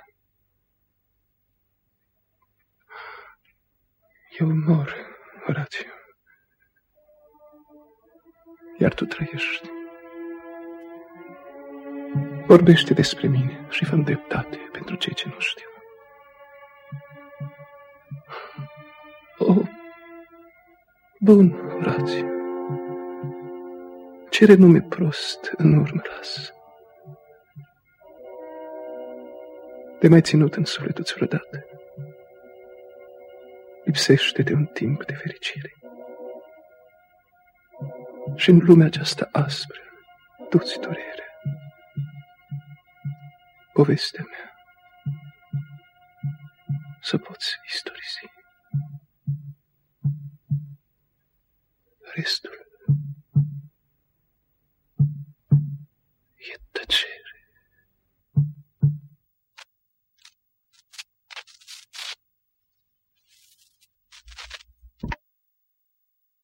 Eu mor, Orațiu. Iar tu trăiești. Vorbește despre mine și fă dreptate pentru cei ce nu știu. Oh, bun, Orațiu. Ce renume prost în urmă las. De mai ținut în sufletul vreodată. Lipsește de un timp de fericire. Și în lumea aceasta aspră, du-ți durere. Povestea mea să poți istorisi. Christus.